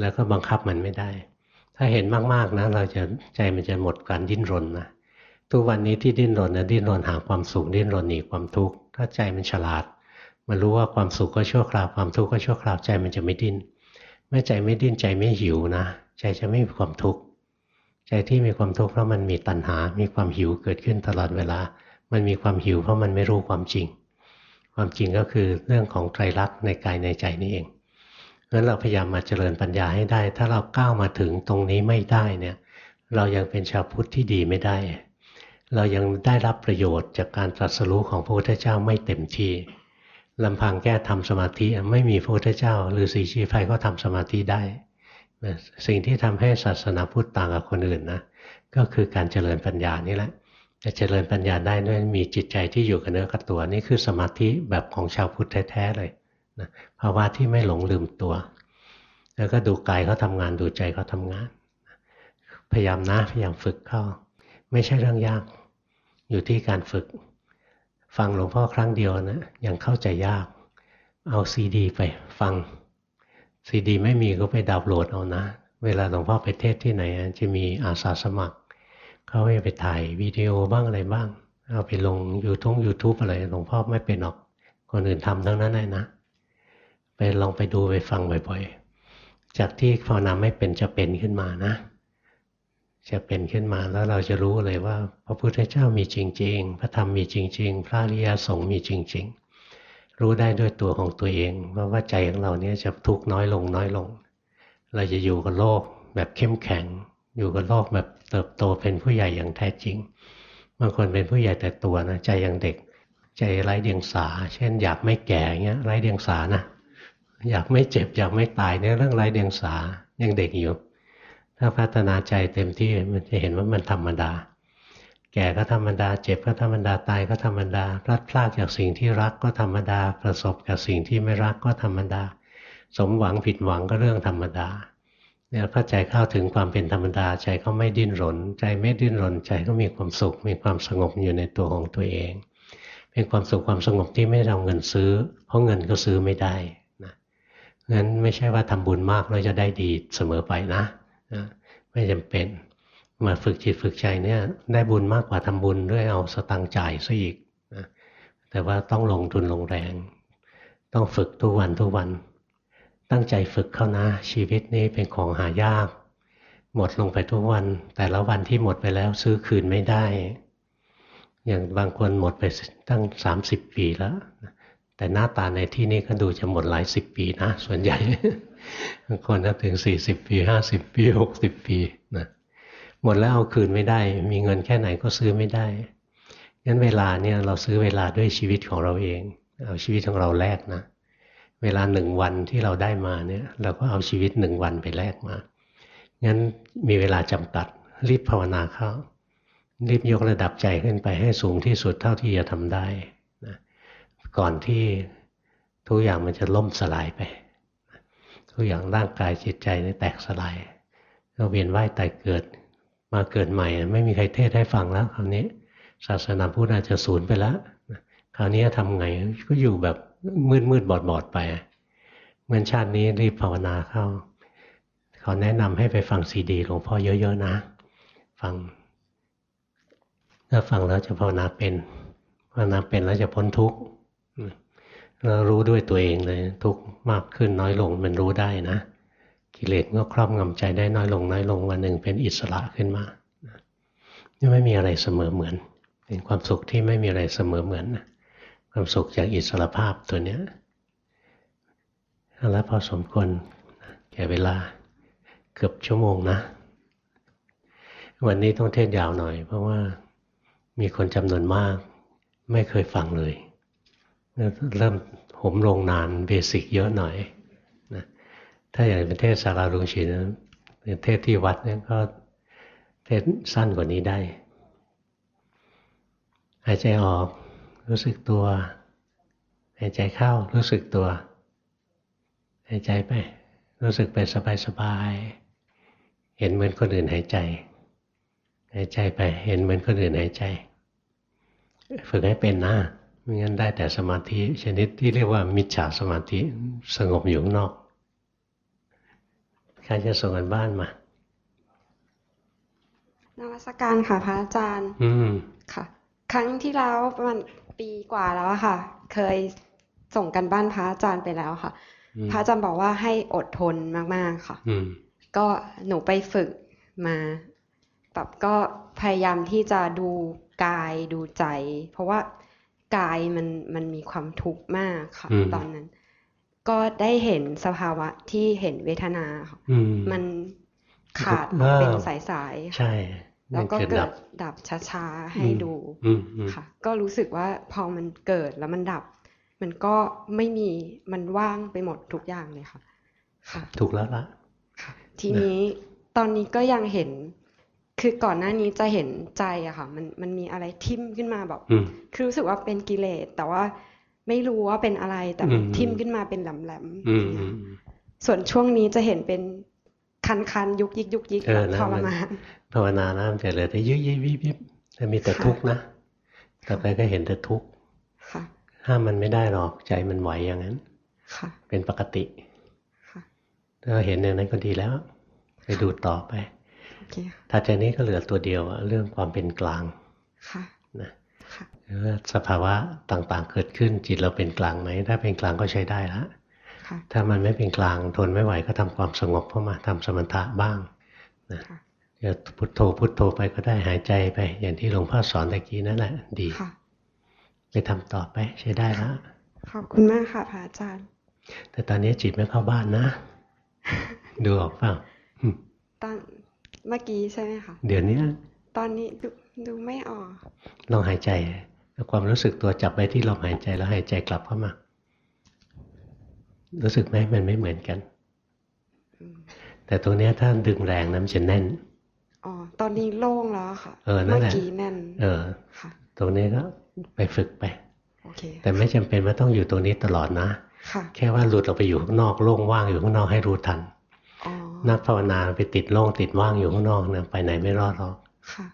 แล้วก็บังคับมันไม่ได้ ถ้าเห็นมากๆนะ เราจะใจมันจะหมดการดิ้นรนนะทุกวันนี้ที่ดิ้นรนนะดิ้นรนหาความสุขดิ้นรนหนีความทุกข์ถ้าใจมันฉลาด มันรู้ว่าความสุขก็ชั่วคราวความทุกข์ก็ชั่วคราวใจมันจะไม่ดิ้นเมื่อใจไม่ดิ้นใจไม่หิวนะ ใจจะไม่มีความทุกข์ใจที่มีความทุกข์เพราะมันมีตัณหา มีความหิวเกิดขึ้นตลอดเวลา มันมีความหิวเพราะมันไม่รู้ความจริง ความจริงก็คือเรื่องของไตรลักษณ์ในกายในใจนี่เองเพราะฉะนั้นเราพยายามมาเจริญปัญญาให้ได้ ถ้าเราก้าวมาถึงตรงนี้ไม่ได้เนี่ย เรายังเป็นชาวพุทธที่ดีไม่ได้ เรายังได้รับประโยชน์จากการตรัสรู้ของพระพุทธเจ้าไม่เต็มที่ลำพังแก้ทำสมาธิไม่มีพระพุทธเจ้า หรือสีชีไฟก็ทำสมาธิได้ สิ่งที่ทำให้ศาสนาพุทธต่างกับคนอื่นนะก็คือการเจริญปัญญานี่แหละ จะเจริญปัญญาได้ด้วยมีจิตใจที่อยู่กับเนื้อกับตัวนี่คือสมาธิแบบของชาวพุทธแท้ๆเลยนะภาวะที่ไม่หลงลืมตัว แล้วก็ดูกายเขาทางานดูใจเขาทางาน พยายามนะพยายามฝึกเข้า ไม่ใช่เรื่องยาก อยู่ที่การฝึก ฟังหลวงพ่อครั้งเดียวนะยังเข้าใจยาก เอาซีดี ไปฟังซีดี ไม่มีก็ไปดาวน์โหลดเอานะ เวลาหลวงพ่อไปเทศน์ที่ไหนจะมีอาสาสมัคร เขาไปถ่ายวิดีโอบ้างอะไรบ้าง เอาไปลงยูทูบยูทูบอะไรหลวงพ่อไม่เป็นหรอก คนอื่นทำทั้งนั้นเลยนะ ไปลองไปดูไปฟังบ่อยๆ จากที่ภาวนาไม่เป็นจะเป็นขึ้นมานะ จะเป็นขึ้นมาแล้วเราจะรู้เลยว่า พระพุทธเจ้ามีจริง ๆ พระธรรมมีจริง ๆ พระริยสงฆ์มีจริง ๆ รู้ได้ด้วยตัวของตัวเองว่าว่าใจของเราเนี่ยจะทุกข์น้อยลงน้อยลง เราจะอยู่กับโลกแบบเข้มแข็ง อยู่กับโลกแบบ เติบโตเป็นผู้ใหญ่อย่างแท้จริง บางคนเป็นผู้ใหญ่แต่ตัวนะใจยังเด็ก ใจไร้เดียงสา เช่น อยากไม่แก่เงี้ยไร้เดียงสานะอยากไม่เจ็บอยากไม่ตายเนี่ยเรื่องไร้เดียงสายังเด็กอยู่ ถ้าพัฒนาใจเต็มที่มันจะเห็นว่ามันธรรมดา แก่ก็ธรรมดา เจ็บก็ธรรมดาตายก็ธรรมดาพลัดพรากจากสิ่งที่รักก็ธรรมดา ประสบกับสิ่งที่ไม่รักก็ธรรมดา สมหวังผิดหวังก็เรื่องธรรมดา เนี่ยพอใจเข้าถึงความเป็นธรรมดาใจก็ไม่ดิ้นรน ใจไม่ดิ้นรน ใจก็มีความสุข มีความสงบอยู่ในตัวของตัวเอง เป็นความสุขความสงบที่ไม่เอาเงินซื้อ เพราะเงินก็ซื้อไม่ได้นะงั้นไม่ใช่ว่าทำบุญมากแล้วจะได้ดีเสมอไปนะนะไม่จำเป็นมาฝึกจิตฝึกใจเนี่ยได้บุญมากกว่าทำบุญด้วยเอาสตังจ่ายซะอีกนะแต่ว่าต้องลงทุนลงแรง ต้องฝึกทุกวันทุกวัน ตั้งใจฝึกเข้านะ ชีวิตนี้เป็นของหายาก หมดลงไปทุกวัน แต่ละวันที่หมดไปแล้วซื้อคืนไม่ได้ อย่างบางคนหมดไปตั้ง 30 ปีแล้ว แต่หน้าตาในที่นี้ก็ดูจะหมดหลายสิบปีนะ ส่วนใหญ่บางคนถ้าถึง 40 ปี 50 ปี 60 ปีนะหมดแล้วเอาคืนไม่ได้ มีเงินแค่ไหนก็ซื้อไม่ได้งั้นเวลาเนี่ยเราซื้อเวลาด้วยชีวิตของเราเอง เอาชีวิตของเราแลกนะ เวลาหนึ่งวันที่เราได้มาเนี่ย เราก็เอาชีวิตหนึ่งวันไปแลกมา งั้นมีเวลาจำกัด รีบภาวนาเข้า รีบยกระดับใจขึ้นไปให้สูงที่สุดเท่าที่จะทำได้นะก่อนที่ทุกอย่างมันจะล่มสลายไป ทุกอย่างร่างกายจิตใจนี่แตกสลายเราเวียนว่ายตายเกิด มาเกิดใหม่ ไม่มีใครเทศให้ฟังแล้วคราวนี้ ศาสนาพุทธอาจจะสูญไปแล้วคราวนี้ทำไงก็อยู่แบบ มืดมืดบอดบอดไปเหมือนชาตินี้รีบภาวนาเข้าเขาแนะนำให้ไปฟังซีดีหลวงพ่อเยอะ ๆ นะ ฟังถ้าฟังแล้วจะภาวนาเป็นภาวนาเป็นแล้วจะพ้นทุกข์เรารู้ด้วยตัวเองเลย ทุกข์มากขึ้นน้อยลงมันรู้ได้นะ กิเลสก็ครอบงำใจได้น้อยลงน้อยลงวันหนึ่งเป็นอิสระขึ้นมานี่ไม่มีอะไรเสมอเหมือน เป็นความสุขที่ไม่มีอะไรเสมอเหมือนนะ ความสุขจากอิสระภาพตัวเนี้ยแล้วพอสมควรแก่เวลาเกือบชั่วโมงนะ วันนี้ต้องเทศยาวหน่อย เพราะว่ามีคนจำนวนมาก ไม่เคยฟังเลย เริ่มผมลงนานเบสิกเยอะหน่อยนะถ้าอย่างเป็นเทศสาราลุงชินเทศที่วัดเนี่ยก็เทศสั้นกว่านี้ได้ หายใจออก รู้สึกตัวหายใจเข้ารู้สึกตัวหายใจไป รู้สึกไปสบายๆเห็นเหมือนคนอื่นหายใจหายใจไป เห็นเหมือนคนอื่นหายใจ ฝึกให้เป็นนะไม่งั้นได้แต่สมาธิชนิดที่เรียกว่ามิจฉาสมาธิสงบอยู่ข้างนอกใครจะส่งกันบ้านมานวัตการค่ะพระอาจารย์ อืมค่ะ ครั้งที่แล้วประมาณ ปีกว่าแล้วค่ะ เคยส่งกันบ้านพระอาจารย์ไปแล้วค่ะ พระอาจารย์บอกว่าให้อดทนมากๆค่ะก็หนูไปฝึกมาแบบก็พยายามที่จะดูกายดูใจ เพราะว่ากายมันมันมีความทุกข์มากค่ะ ตอนนั้น ก็ได้เห็นสภาวะที่เห็นเวทนาค่ะมันขาดเป็นสายสายใช่ แล้วก็เกิดดับช้าๆให้ดูค่ะ ก็รู้สึกว่าพอมันเกิดแล้วมันดับ มันก็ไม่มีมันว่างไปหมดทุกอย่างเลยค่ะ ค่ะ ถูกแล้วล่ะทีนี้ตอนนี้ก็ยังเห็น คือก่อนหน้านี้จะเห็นใจอะค่ะ มันมันมีอะไรทิ่มขึ้นมาแบบคือรู้สึกว่าเป็นกิเลสแต่ว่าไม่รู้ว่าเป็นอะไรแต่ทิ่มขึ้นมาเป็นแหลมๆส่วนช่วงนี้จะเห็นเป็น คันคันยุกยิกยุกยิกทรมานภาวนานะมันจะเหลือแต่ยุกยิกยิบยิบจะมีแต่ทุกข์นะต่อไปก็เห็นแต่ทุกข์ห้ามมันไม่ได้หรอกใจมันไหวอย่างนั้นเป็นปกติถ้าเห็นอย่างนั้นก็ดีแล้ว ไปดูต่อไปถ้าจากนี้ก็เหลือตัวเดียวเรื่องความเป็นกลางนะว่าสภาวะต่างๆเกิดขึ้นจิตเราเป็นกลางไหมถ้าเป็นกลางก็ใช้ได้แล้ว ถ้ามันไม่เป็นกลางทนไม่ไหวก็ทำความสงบเข้ามาทำสมถะบ้างนะจะพุทโธพุทโธไปก็ได้หายใจไป อย่างที่หลวงพ่อสอนตะกี้นั่นแหละดีไปทำต่อไปใช้ได้แล้วขอบคุณมากค่ะพระอาจารย์ แต่ตอนนี้จิตไม่เข้าบ้านนะ ดูออกเปล่าตอนเมื่อกี้ใช่ไหมคะเดี๋ยวนี้ตอนนี้ดูดูไม่ออกลองหายใจความรู้สึกตัวจับไปที่ลมหายใจแล้วหายใจกลับเข้ามา รู้สึกไหมมันไม่เหมือนกัน แต่ตรงนี้ถ้าดึงแรงนะมันจะแน่น อ๋อ ตอนนี้โล่งแล้วค่ะ เออนั่นแหละแน่น เออค่ะ ตรงนี้ก็ไปฝึกไปโอเคแต่ไม่จำเป็นว่าต้องอยู่ตรงนี้ตลอดนะค่ะแค่ว่าหลุดออกไปอยู่ข้างนอกโล่งว่างอยู่ข้างนอกให้รู้ทัน นักภาวนาไปติดโล่งติดว่างอยู่ข้างนอกเนี่ยไปไหนไม่รอดหรอกค่ะ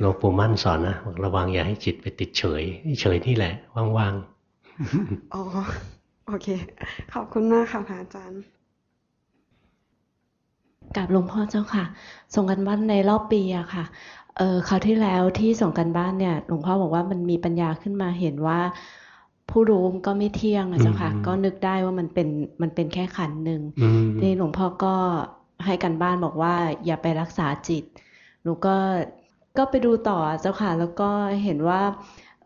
หลวงปู่มั่นสอนนะระวังอย่าให้จิตไปติดเฉย เฉยนี่แหละ ว่างๆ อ๋อ โอเค ขอบคุณมากค่ะพระอาจารย์กับหลวงพ่อเจ้าค่ะ ส่งกันบ้านในรอบปีอะค่ะเออคราวที่แล้วที่ส่งกันบ้านเนี่ยหลวงพ่อบอกว่ามันมีปัญญาขึ้นมาเห็นว่า ผู้รู้ก็ไม่เที่ยงอะเจ้าค่ะ ก็นึกได้ว่ามันเป็นมันเป็นแค่ขันหนึ่งนี่หลวงพ่อก็ให้กันบ้านบอกว่า อย่าไปรักษาจิตหนูก็ก็ไปดูต่อเจ้าค่ะ แล้วก็เห็นว่า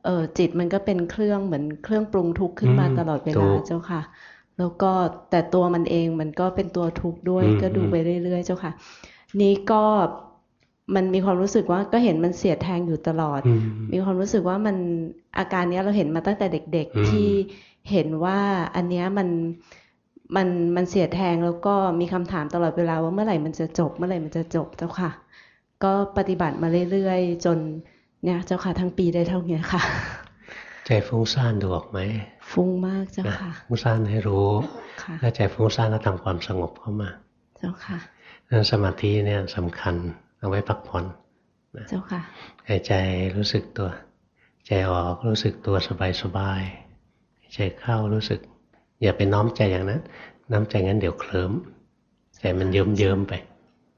เออจิตมันก็เป็นเครื่องเหมือนเครื่องปรุงทุกข์ขึ้นมาตลอดเวลาเจ้าค่ะ แล้วก็แต่ตัวมันเองมันก็เป็นตัวทุกข์ด้วยก็ดูไปเรื่อยๆ เจ้าค่ะ นี้ก็มันมีความรู้สึกว่าก็เห็นมันเสียแทงอยู่ตลอด มีความรู้สึกว่ามันอาการนี้เราเห็นมาตั้งแต่เด็กๆที่เห็นว่าอันเนี้ยมันมันมันเสียแทงแล้วก็มีคำถามตลอดเวลาว่าเมื่อไหร่มันจะจบ เมื่อไหร่มันจะจบเจ้าค่ะ ก็ปฏิบัติมาเรื่อยๆ จน เนี่ยเจ้าค่ะทั้งปีได้เท่านี้ค่ะ ใจฟุ้งซ่านดูออกไหมฟุ้งมากเจ้าค่ะฟุ้งซ่านให้รู้ถ้าใจฟุ้งซ่านก็ทำความสงบเข้ามา เจ้าค่ะนั้นสมาธิเนี่ยสำคัญเอาไว้พักผ่อนเจ้าค่ะหายใจรู้สึกตัว ใจออกรู้สึกตัวสบายๆใจเข้ารู้สึก อย่าไปน้อมใจอย่างนั้น น้อมใจงั้นเดี๋ยวเคลิ้มใจมันเยิ้มเยิ้มไป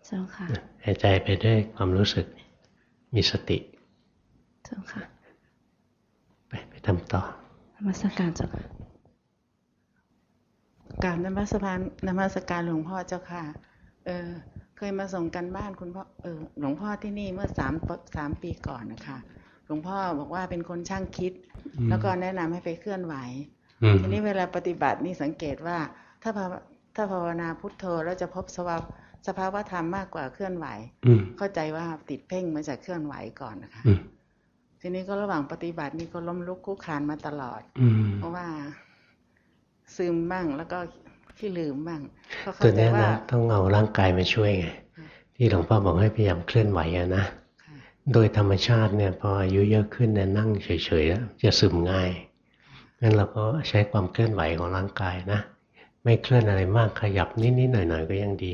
เจ้าค่ะหายใจไปด้วยความรู้สึกมีสติเจ้าค่ะ ไปไปทำต่อนมัสการเจ้าค่ะกราบนมัสการนมัสการหลวงพ่อเจ้าค่ะ เออเคยมาส่งกันบ้านคุณพ่อเออหลวงพ่อที่นี่เมื่อสามสามปีก่อนนะคะ หลวงพ่อบอกว่าเป็นคนช่างคิด แล้วก็แนะนำให้ไปเคลื่อนไหวอืมทีนี้เวลาปฏิบัตินี่สังเกตว่า ถ้าภาวถ้าภาวนาพุทโธแล้วจะพบสภาวะสภาวะธรรมมากกว่าเคลื่อนไหวอืมเข้าใจว่าติดเพ่งมาจากเคลื่อนไหวก่อนนะคะอืม ทีนี้ก็ระหว่างปฏิบัตินี่ก็ล้มลุกคลุกคลานมาตลอดอืมเพราะว่า ซึมบ้างแล้วก็ขี้ลืมบ้างก็ตัเข้าวใจเนี้ยว่านะต้องเอาร่างกายมาช่วยไงที่หลวงพ่อบอกให้พยายามเคลื่อนไหวอะนะค่ะโดยธรรมชาติเนี่ยพออายุเยอะขึ้นเนี่ยนั่งเฉยๆแล้วจะซึมง่ายงั้นเราก็ใช้ความเคลื่อนไหวของร่างกายนะ ไม่เคลื่อนอะไรมากขยับนิดๆหน่อยๆก็ยังดี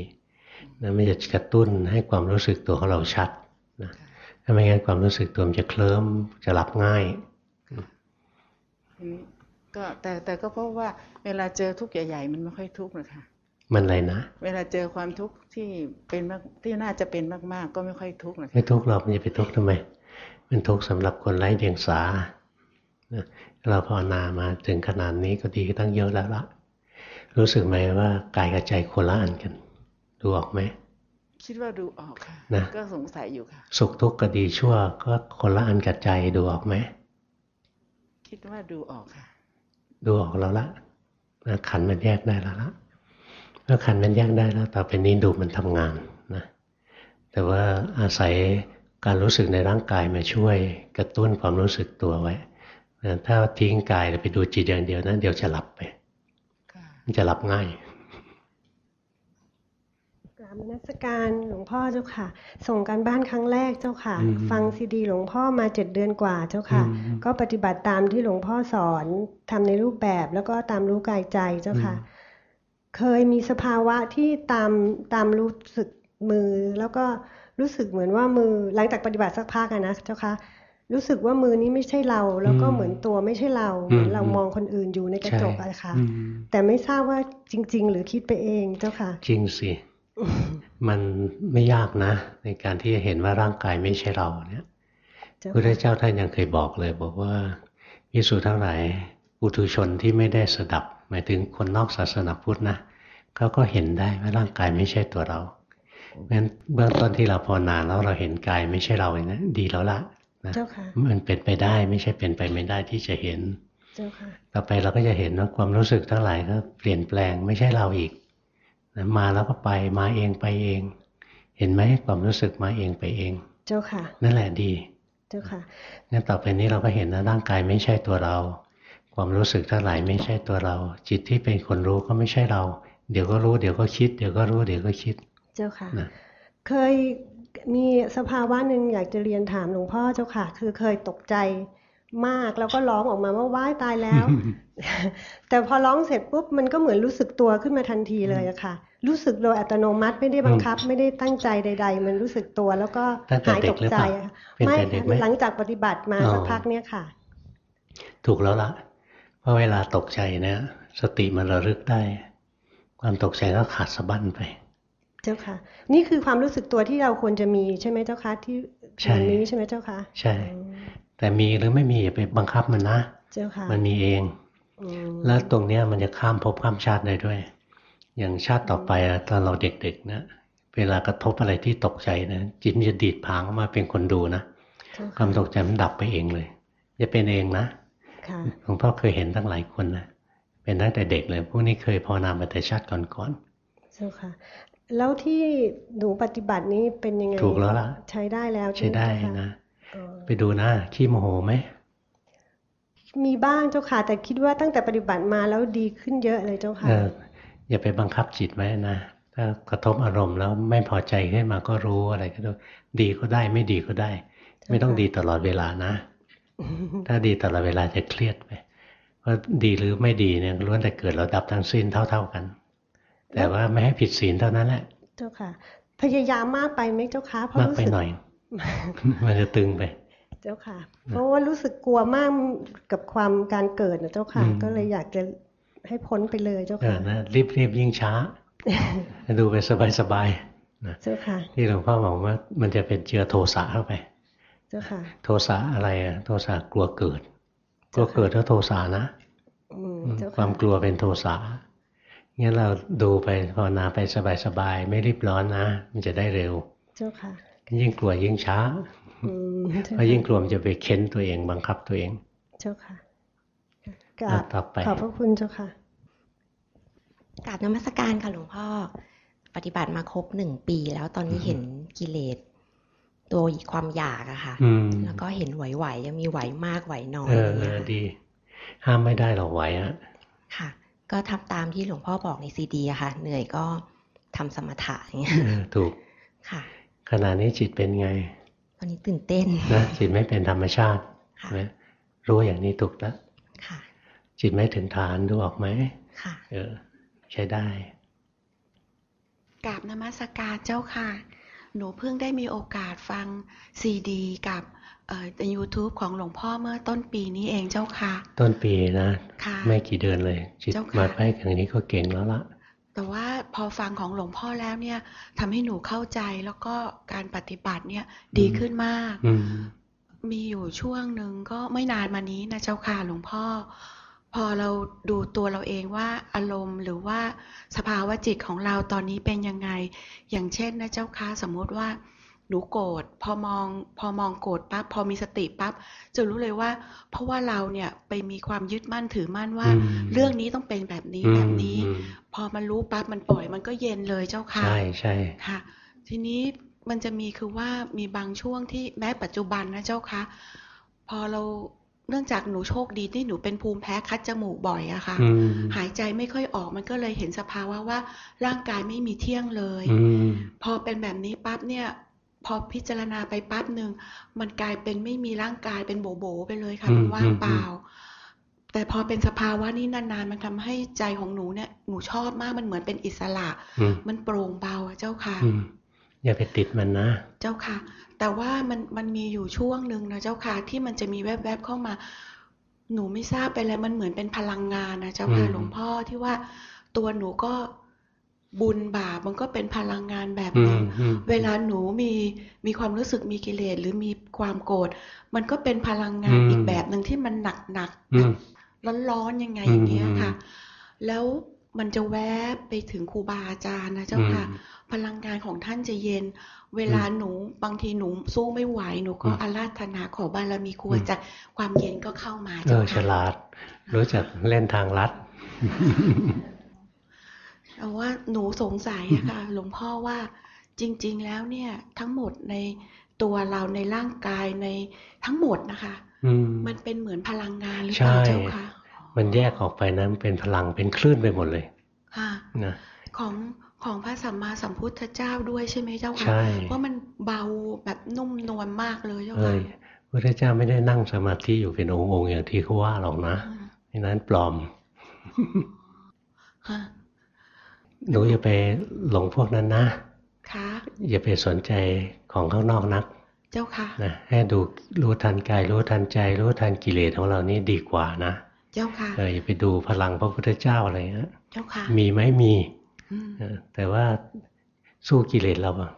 นะมันจะกระตุ้นให้ความรู้สึกตัวของเราชัดนะ ถ้าไม่งั้นความรู้สึกตัวมันจะเคลิ้มจะหลับง่ายทีนี้ก็แต่แต่ก็เพราะว่าเวลาเจอทุกข์ใหญ่ ๆ มันไม่ค่อยทุกข์นะคะมันอะไรนะ เวลาเจอความทุกข์ที่เป็นมากที่น่าจะเป็นมากๆ ก็ไม่ค่อยทุกข์นะคะไม่ทุกข์หรอกมันจะไปทุกข์ทำไม มันทุกข์สำหรับคนไร้เดียงสานะเราภาวนามาถึงขนาดนี้ก็ดีตั้งเยอะแล้วละรู้สึกไหมว่ากายกับใจคนละอันกัน ดูออกไหม คิดว่าดูออกค่ะนะก็สงสัยอยู่ค่ะ สุขทุกข์ก็ดีชั่ว ก็คนละอันกับใจดูออกไหมคิดว่าดูออกค่ะ ดูออกแล้วละนะขันธ์มันแยกได้แล้วละเมื่อขันธ์มันแยกได้แล้วต่อไปนี้ดูมันทำงานนะแต่ว่าอาศัยการรู้สึกในร่างกายมาช่วยกระตุ้นความรู้สึกตัวไว้นะถ้าทิ้งกายแล้วไปดูจิตอย่างเดียวนะเดี๋ยวจะหลับไปค่ะมันจะหลับง่ายกราบ นมัสการหลวงพ่อเจ้าค่ะ ส่งการบ้านครั้งแรกเจ้าค่ะอืมฟังซีดีหลวงพ่อมาเจ็ดเดือนกว่าเจ้าค่ะอืมก็ปฏิบัติตามที่หลวงพ่อสอนทำในรูปแบบแล้วก็ตามรู้กายใจเจ้าค่ะ เคยมีสภาวะที่ตามตามรู้สึกมือ แล้วก็รู้สึกเหมือนว่ามือหลังจากปฏิบัติสักพักอะนะเจ้าค่ะรู้สึกว่ามือนี้ไม่ใช่เรา แล้วก็อืมเหมือนตัวไม่ใช่เราอืมเหมือนเรามองคนอื่นอยู่ในกระจกใช่อะค่ะอืมแต่ไม่ทราบว่าจริง ๆ หรือคิดไปเองเจ้าค่ะ จริงสิ มันไม่ยากนะ ในการที่จะเห็นว่าร่างกายไม่ใช่เราเนี่ยเจ้าพระพุทธค่ะเจ้าท่านยังเคยบอกเลย บอกว่าพิสูจน์ทั้งหลายปุถุชนที่ไม่ได้สดับ หมายถึงคนนอกศาสนาพุทธนะเขาก็เห็นได้ว่าร่างกายไม่ใช่ตัวเรางั้นเบื้องต้นที่เราภาวนาแล้วเราเห็นกายไม่ใช่เราอย่างนั้นดีแล้วละนะเจ้าค่ะมันเป็นไปได้ไม่ใช่เป็นไปไม่ได้ที่จะเห็นเจ้าค่ะต่อไปเราก็จะเห็นว่าความรู้สึกทั้งหลายก็เปลี่ยนแปลงไม่ใช่เราอีก นะมาแล้วก็ไปมาเองไปเอง เห็นไหมความรู้สึกมาเองไปเอง เจ้าค่ะ นั่นแหละดี เจ้าค่ะงั้นต่อไปนี้เราก็เห็นนะร่างกายไม่ใช่ตัวเรา ความรู้สึกทั้งหลายไม่ใช่ตัวเรา จิตที่เป็นคนรู้ก็ไม่ใช่เรา เดี๋ยวก็รู้เดี๋ยวก็คิด เดี๋ยวก็รู้เดี๋ยวก็คิด เจ้าค่ะนะเคยมีสภาวะหนึ่งอยากจะเรียนถามหลวงพ่อเจ้าค่ะ คือเคยตกใจ มากแล้วก็ร้องออกมาว่าว้ายตายแล้ว แต่พอร้องเสร็จปุ๊บมันก็เหมือนรู้สึกตัวขึ้นมาทันทีเลยอะค่ะ รู้สึกโดยอัตโนมัติไม่ได้บังคับ ไม่ได้ตั้งใจใด ๆ มันรู้สึกตัวแล้วก็ตั้งแต่หายเด็ตกกหรือใจเปล่าอะค่ะเป็นไม่แต่เด็กไหมหลังจากปฏิบัติมาอ๋อสักพักเนี้ยค่ะ ถูกแล้วล่ะเพราะเวลาตกใจเนี่ยสติมันระลึกได้ ความตกใจก็ขาดสะบั้นไป เจ้าค่ะ นี่คือความรู้สึกตัวที่เราควรจะมีใช่ไหมเจ้าคะที่ใช่วันนี้ใช่ไหมเจ้าคะใช่อืม แต่มีหรือไม่มีอย่าไปบังคับมันนะเจ้าค่ะมันมีเองอืมแล้วตรงเนี้ยมันจะข้ามภพข้ามชาติได้ด้วย อย่างชาติต่อไปอะตอนเราเด็กๆนะเวลากระทบอะไรที่ตกใจนะจิตมันจะดีดผางออกมาเป็นคนดูนะเจ้าคค่ะวามตกใจมันดับไปเองเลย จะเป็นเองนะค่ะหลวงพ่อเคยเห็นตั้งหลายคนนะเป็นตั้งแต่เด็กเลยพวกนี้เคยภาวนามาแต่ชาติก่อนเจ้าค่ะแล้วที่หนูปฏิบัตินี้เป็นยังไงถูกแล้วล่ะใช้ได้แล้วๆใช้ได้หมเจ้าค่นะอ๋อ ไปดูนะขี้โมโหไหมมีบ้างเจ้าค่ะ แต่คิดว่าตั้งแต่ปฏิบัติมาแล้วดีขึ้นเยอะเลยเจ้าค่ะเอออย่าไปบังคับจิตไว้นะถ้ากระทบอารมณ์แล้วไม่พอใจขึ้นมาก็รู้อะไรก็ดูดีก็ได้ไม่ดีก็ได้ ไม่ต้องดีตลอดเวลานะ ถ้าดีตลอดเวลาจะเครียดไปเพราะดีหรือไม่ดีเนี่ยล้วนแต่เกิดแล้วดับทั้งสิ้นเท่า ๆกัน แต่ว่าไม่ให้ผิดศีลเท่านั้นแหละ เจ้าค่ะ พยายามมากไปไหมเจ้าค่ะเพราะมากรู้ไปสึกหน่อย มันจะตึงไป เจ้าค่ะ เพราะว่ารู้สึกกลัวมากกับความการเกิดนะเจ้าค่ะ ก็เลยอยากจะให้พ้นไปเลยเจ้าเออค่ะนะรีบรีบยิ่งช้า ดูไปสบายสบายๆนะเจ้าค่ะ ที่หลวงพ่อบอกว่ามันจะเป็นเจือโทสะเข้าไป เจ้าค่ะ โทสะอะไรอะโทสะกลัวเกิด กลัวเกิดแล้วโทสะนะอืมอืมเจ้าคค่ะวามกลัวเป็นโทสะงั้นเราดูไปภาวนาไปสบายๆ ไม่รีบร้อนนะ มันจะได้เร็ว เจ้าค่ะ ยิ่งกลัวยิ่งช้าอืมเจ้าเพราะยิ่งค่ะกลัวมันจะไปเค้นตัวเองบังคับตัวเอง เจ้าค่ะกราอะบต่อไปขอบพระคุณเจ้าค่ะกราบนมัสการค่ะหลวงพ่อ ปฏิบัติมาครบหนึ่งปี แล้วตอนนี้เห็นกิเลสตัวความอยากอะค่ะอืมแล้วก็เห็นไหวๆยังมีไหวมากไหวน้อยเอออย่างเอเงี้ยอค่ะดี ห้ามไม่ได้หรอกไหวอะค่ะ ก็ทำตามที่หลวงพ่อบอกในซีดีอะค่ะ เหนื่อยก็ทำสมถะอย่างเงี้ยเออถูกค่ะ ขณะนี้จิตเป็นไง ตอนนี้ตื่นเต้นนะจิตไม่เป็นธรรมชาติค่ะนะรู้อย่างนี้ถูกแล้วค่ะจิตไม่ถึงฐานดูออกไหมค่ะเออ ใช้ได้กราบนมัสการเจ้าค่ะ หนูเพิ่งได้มีโอกาสฟังซีดี กับเอ่อใน YouTube ของหลวงพ่อเมื่อต้นปีนี้เองเจ้าค่ะ ต้นปีนะค่ะไม่กี่เดือนเลย จิตเจ้าค่ะมาไปอย่างนี้ก็เก่งแล้วละ แต่ว่าพอฟังของหลวงพ่อแล้วเนี่ยทำให้หนูเข้าใจแล้วก็การปฏิบัติเนี่ยดีขึ้นมากอืมมีอยู่ช่วงหนึ่งก็ไม่นานมานี้นะเจ้าค่ะหลวงพ่อ พอเราดูตัวเราเองว่าอารมณ์หรือว่าสภาวะจิตของเราตอนนี้เป็นยังไง อย่างเช่นนะเจ้าค่ะสมมุติว่า หนูโกรธพอมองพอมองโกรธปั๊บพอมีสติปั๊บจะรู้เลยว่า เพราะว่าเราเนี่ยไปมีความยึดมั่นถือมั่นว่าอืมเรื่องนี้ต้องเป็นแบบนี้อืมแบบนี้อืมพอมันรู้ปั๊บมันปล่อยมันก็เย็นเลยเจ้าค่ะใช่ใช่ค่ะ ทีนี้มันจะมีคือว่ามีบางช่วงที่แม้ปัจจุบันนะเจ้าคะพอเราเนื่องจากหนูโชคดีที่หนูเป็นภูมิแพ้คัดจมูกบ่อยอะค่ะอืมหายใจไม่ค่อยออกมันก็เลยเห็นสภาวะว่าร่างกายไม่มีเที่ยงเลยอืมพอเป็นแบบนี้ปั๊บเนี่ย พอพิจารณาไปปั๊บหนึ่งมันกลายเป็นไม่มีร่างกายเป็นโบโบไปเลยค่ะอืมมันว่างเปล่าอืแต่พอเป็นสภาวะนี้นานๆ มันทำให้ใจของหนูเนี่ยหนูชอบมากมันเหมือนเป็นอิสระอืมมันโปร่งเบาอะเจ้าค่ะอืมอย่าไปติดมันนะ เจ้าค่ะ แต่ว่ามันมันมีอยู่ช่วงหนึ่งนะเจ้าค่ะ ที่มันจะมีแวบๆเข้ามา หนูไม่ทราบไปแล้วมันเหมือนเป็นพลังงานนะเจ้าค่ะอืมหลวงพ่อที่ว่าตัวหนูก็ บุญบาปมันก็เป็นพลังงานแบบอืหนึ่มงอืมเวลาหนูมีมีความรู้สึกมีกิเลสหรือมีความโกรธมันก็เป็นพลังงานอืมอีกแบบหนึ่งที่มันหนักหนักๆอืมร้อนๆยังไงอย่างเงี้ยค่ะอืมแล้วมันจะแวบไปถึงครูบาอาจารย์นะเจ้าค่ะอืมพลังงานของท่านจะเย็น เวลาหนูบางทีหนูสู้ไม่ไหวหนูก็อืมอาราธนาขอบารมีครูอืมอาจารย์ความเย็นก็เข้ามาเอเจ้าอฉค่ะลาด รู้จักเล่นทางลัด แต่ว่าหนูสงสัยอะค่ะหลวงพ่อว่าจริง ๆ แล้วเนี่ยทั้งหมดในตัวเราในร่างกายในทั้งหมดนะคะอืมมันเป็นเหมือนพลังงานหรือเปล่าใช่เจ้าค่ะมันแยกออกไปนะมันเป็นพลังเป็นคลื่นไปหมดเลยค่ะนะของของพระสัมมาสัมพุทธเจ้าด้วยใช่ไหมเจ้าค่ะใช่เพราะมันเบาแบบนุ่มนวลมากเลยเจ้าเอ้ค่ะยพระเจ้าไม่ได้นั่งสมาธิอยู่เป็นองค์องค์อย่างที่เขาว่าหรอกนะนี่นั้นปลอมค่ะ หนูอย่าไปหลงพวกนั้นนะค่ะอย่าไปสนใจของข้างนอกนัก เจ้าค่ะนะให้ดูรู้ทันกายรู้ทันใจรู้ทันกิเลสของเรานี่ดีกว่านะ เจ้าค่ะเอออย่าไปดูพลังพระพุทธเจ้าอะไรเงี้ยเจ้าค่ะ มีไหมมีอืมเออแต่ว่าสู้กิเลสเราอะ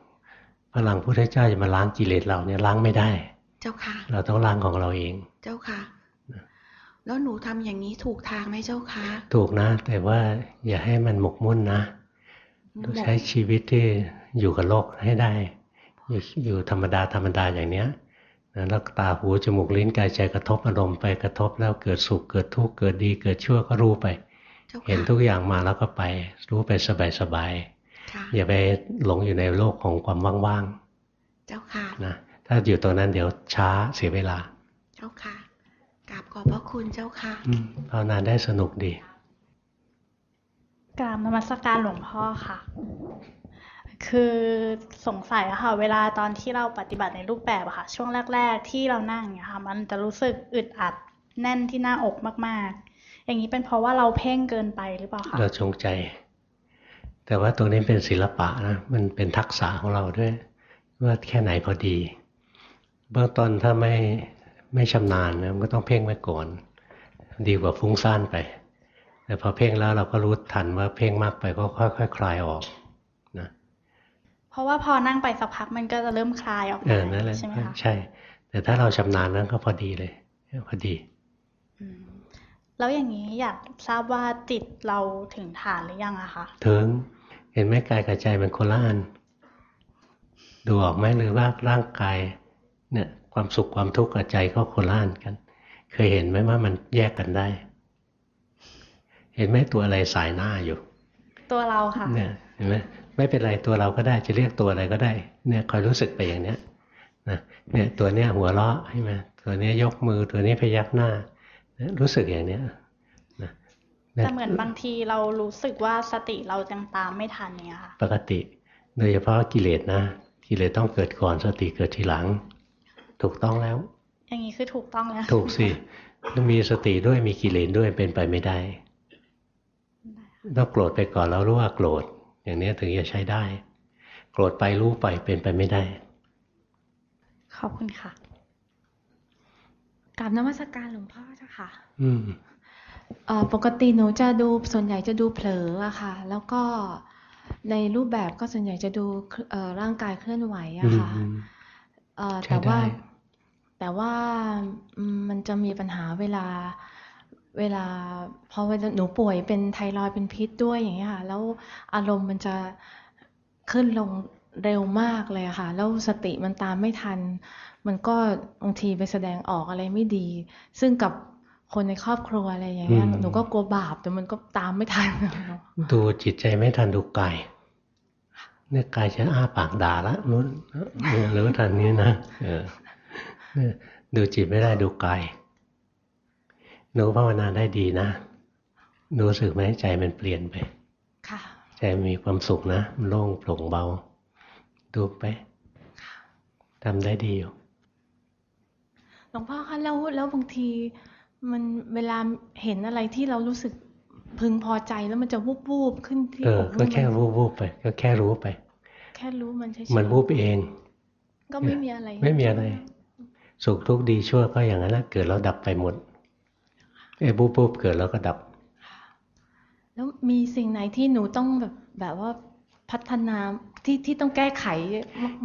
พลังพุทธเจ้าจะมาล้างกิเลสเราเนี่ยล้างไม่ได้ เจ้าค่ะ เราต้องล้างของเราเอง เจ้าค่ะแล้วหนูทำอย่างนี้ถูกทางไหมเจ้าค่ะถูกนะ แต่ว่าอย่าให้มันหมกมุ่นนะ ต้องใช้ชีวิตที่อยู่กับโลกให้ได้ อยู่อยู่ธรรมดาธรรมดาอย่างเนี้ยนะแล้วตาหูจมูกลิ้นกายใจกระทบอารมณ์ไปกระทบแล้วเกิดสุขเกิดทุกข์เกิดดีเกิดชั่วก็รู้ไปเจ้าค่ะเห็นทุกอย่างมาแล้วก็ไป รู้ไปสบายค่ะๆอย่าไปหลงอยู่ในโลกของความว่างเจ้าค่ะๆนะถ้าอยู่ตรงนั้นเดี๋ยวช้าเสียเวลา เจ้าค่ะกราบขอบพระคุณเจ้าค่ะอืมภาวนาได้สนุกดี กราบนมัสการหลวงพ่อค่ะ คือสงสัยอะค่ะ เวลาตอนที่เราปฏิบัติในรูปแบบอะค่ะ ช่วงแรก ๆ ที่เรานั่งเนี่ยค่ะ มันจะรู้สึกอึดอัดแน่นที่หน้าอกมาก ๆ อย่างนี้เป็นเพราะว่าเราเพ่งเกินไปหรือเปล่าคะ เราจงใจ แต่ว่าตรงนี้เป็นศิลปะนะ มันเป็นทักษะของเราด้วย ว่าแค่ไหนพอดี เบื้องต้นถ้าไม่ไม่ชำนาญนะมันก็ต้องเพ่งไว้ก่อน ดีกว่าฟุ้งซ่านไป แต่พอเพ่งแล้วเราก็รู้ทันว่าเพ่งมากไปก็ค่อยๆคคลายออกนะเพราะว่าพอนั่งไปสักพักมันก็จะเริ่มคลายออกไปใช่ไหมคะใช่ แต่ถ้าเราชำนาญนั้นก็พอดีเลยพอดีแล้วอย่างนี้อยากทราบว่าจิตเราถึงฐานหรือยังอะคะถึงเห็นไหมกายกับใจมันคนละอันดูออกไหมหรือว่าร่างกายเนี่ยความสุขความทุกข์กับใจก็คนละอันกัน เคยเห็นไหมว่ามันแยกกันได้ เห็นไหมตัวอะไรสายหน้าอยู่ ตัวเราค่ะเนี่ยเห็นไหมไม่เป็นไรตัวเราก็ได้จะเรียกตัวอะไรก็ได้ เนี่ยคอยรู้สึกไปอย่างเนี้ยนะเนี่ยตัวเนี้ยหัวเราะใช่ไหมตัวเนี้ยยกมือตัวนี้พยักหน้า รู้สึกอย่างเนี้ยนะแต่เหมือนบางทีเรารู้สึกว่าสติเรายังตามไม่ทันเนี่ยค่ะปกติ โดยเฉพาะกิเลสนะกิเลสต้องเกิดก่อนสติเกิดทีหลัง ถูกต้องแล้ว อย่างนี้คือถูกต้องแล้ว ถูกสิต้องมีสติด้วยมีกิเลสด้วยเป็นไปไม่ได้ ต้องโกรธไปก่อนแล้วรู้ว่าโกรธ อย่างนี้ถึงจะใช้ได้ โกรธไปรู้ไปเป็นไปไม่ได้ ขอบคุณค่ะกราบนมัสการหลวงพ่อเจ้าค่ะ อืมปกติหนูจะดูส่วนใหญ่จะดูเผลออะค่ะ แล้วก็ในรูปแบบก็ส่วนใหญ่จะดูร่างกายเคลื่อนไหวอะค่ะแต่ว่า แต่ว่ามันจะมีปัญหาเวลา เวลาพอหนูป่วยเป็นไทรอยเป็นพิษด้วยอย่างเงี้ยค่ะ แล้วอารมณ์มันจะขึ้นลงเร็วมากเลยค่ะ แล้วสติมันตามไม่ทัน มันก็บางทีไปแสดงออกอะไรไม่ดี ซึ่งกับคนในครอบครัวอะไรอย่างเงี้ยหนูก็กลัวบาปแต่มันก็ตามไม่ทัน ดูจิตใจไม่ทันดูกายเนี่ยกายจะอ้าปากด่าละนู้นหรือว่าทันนี้นะเออดูจิตไม่ได้ดูกาย หนูภาวนาได้ดีนะรู้สึกไหมใจมันเปลี่ยนไป ค่ะ ใจมีความสุขนะมันโล่งโปร่งเบา ดูไปทำได้ดีอยู่หลวงพ่อคะแล้วแล้วบางทีมันเวลาเห็นอะไรที่เรารู้สึกพึงพอใจแล้วมันจะวูบวูบขึ้นที่อกก็แค่วูบวูบไป ก็แค่รู้ไป แค่รู้มันใช่มันวูบเอง ก็ไม่มีอะไร ไม่มีอะไร สุขทุกข์ดีชั่วก็อย่างนั้นแหละเกิดแล้วดับไปหมด ไอ้บูบบูบเกิดแล้วก็ดับ แล้วมีสิ่งไหนที่หนูต้องแบบแบบว่าพัฒนาที่ที่ต้องแก้ไข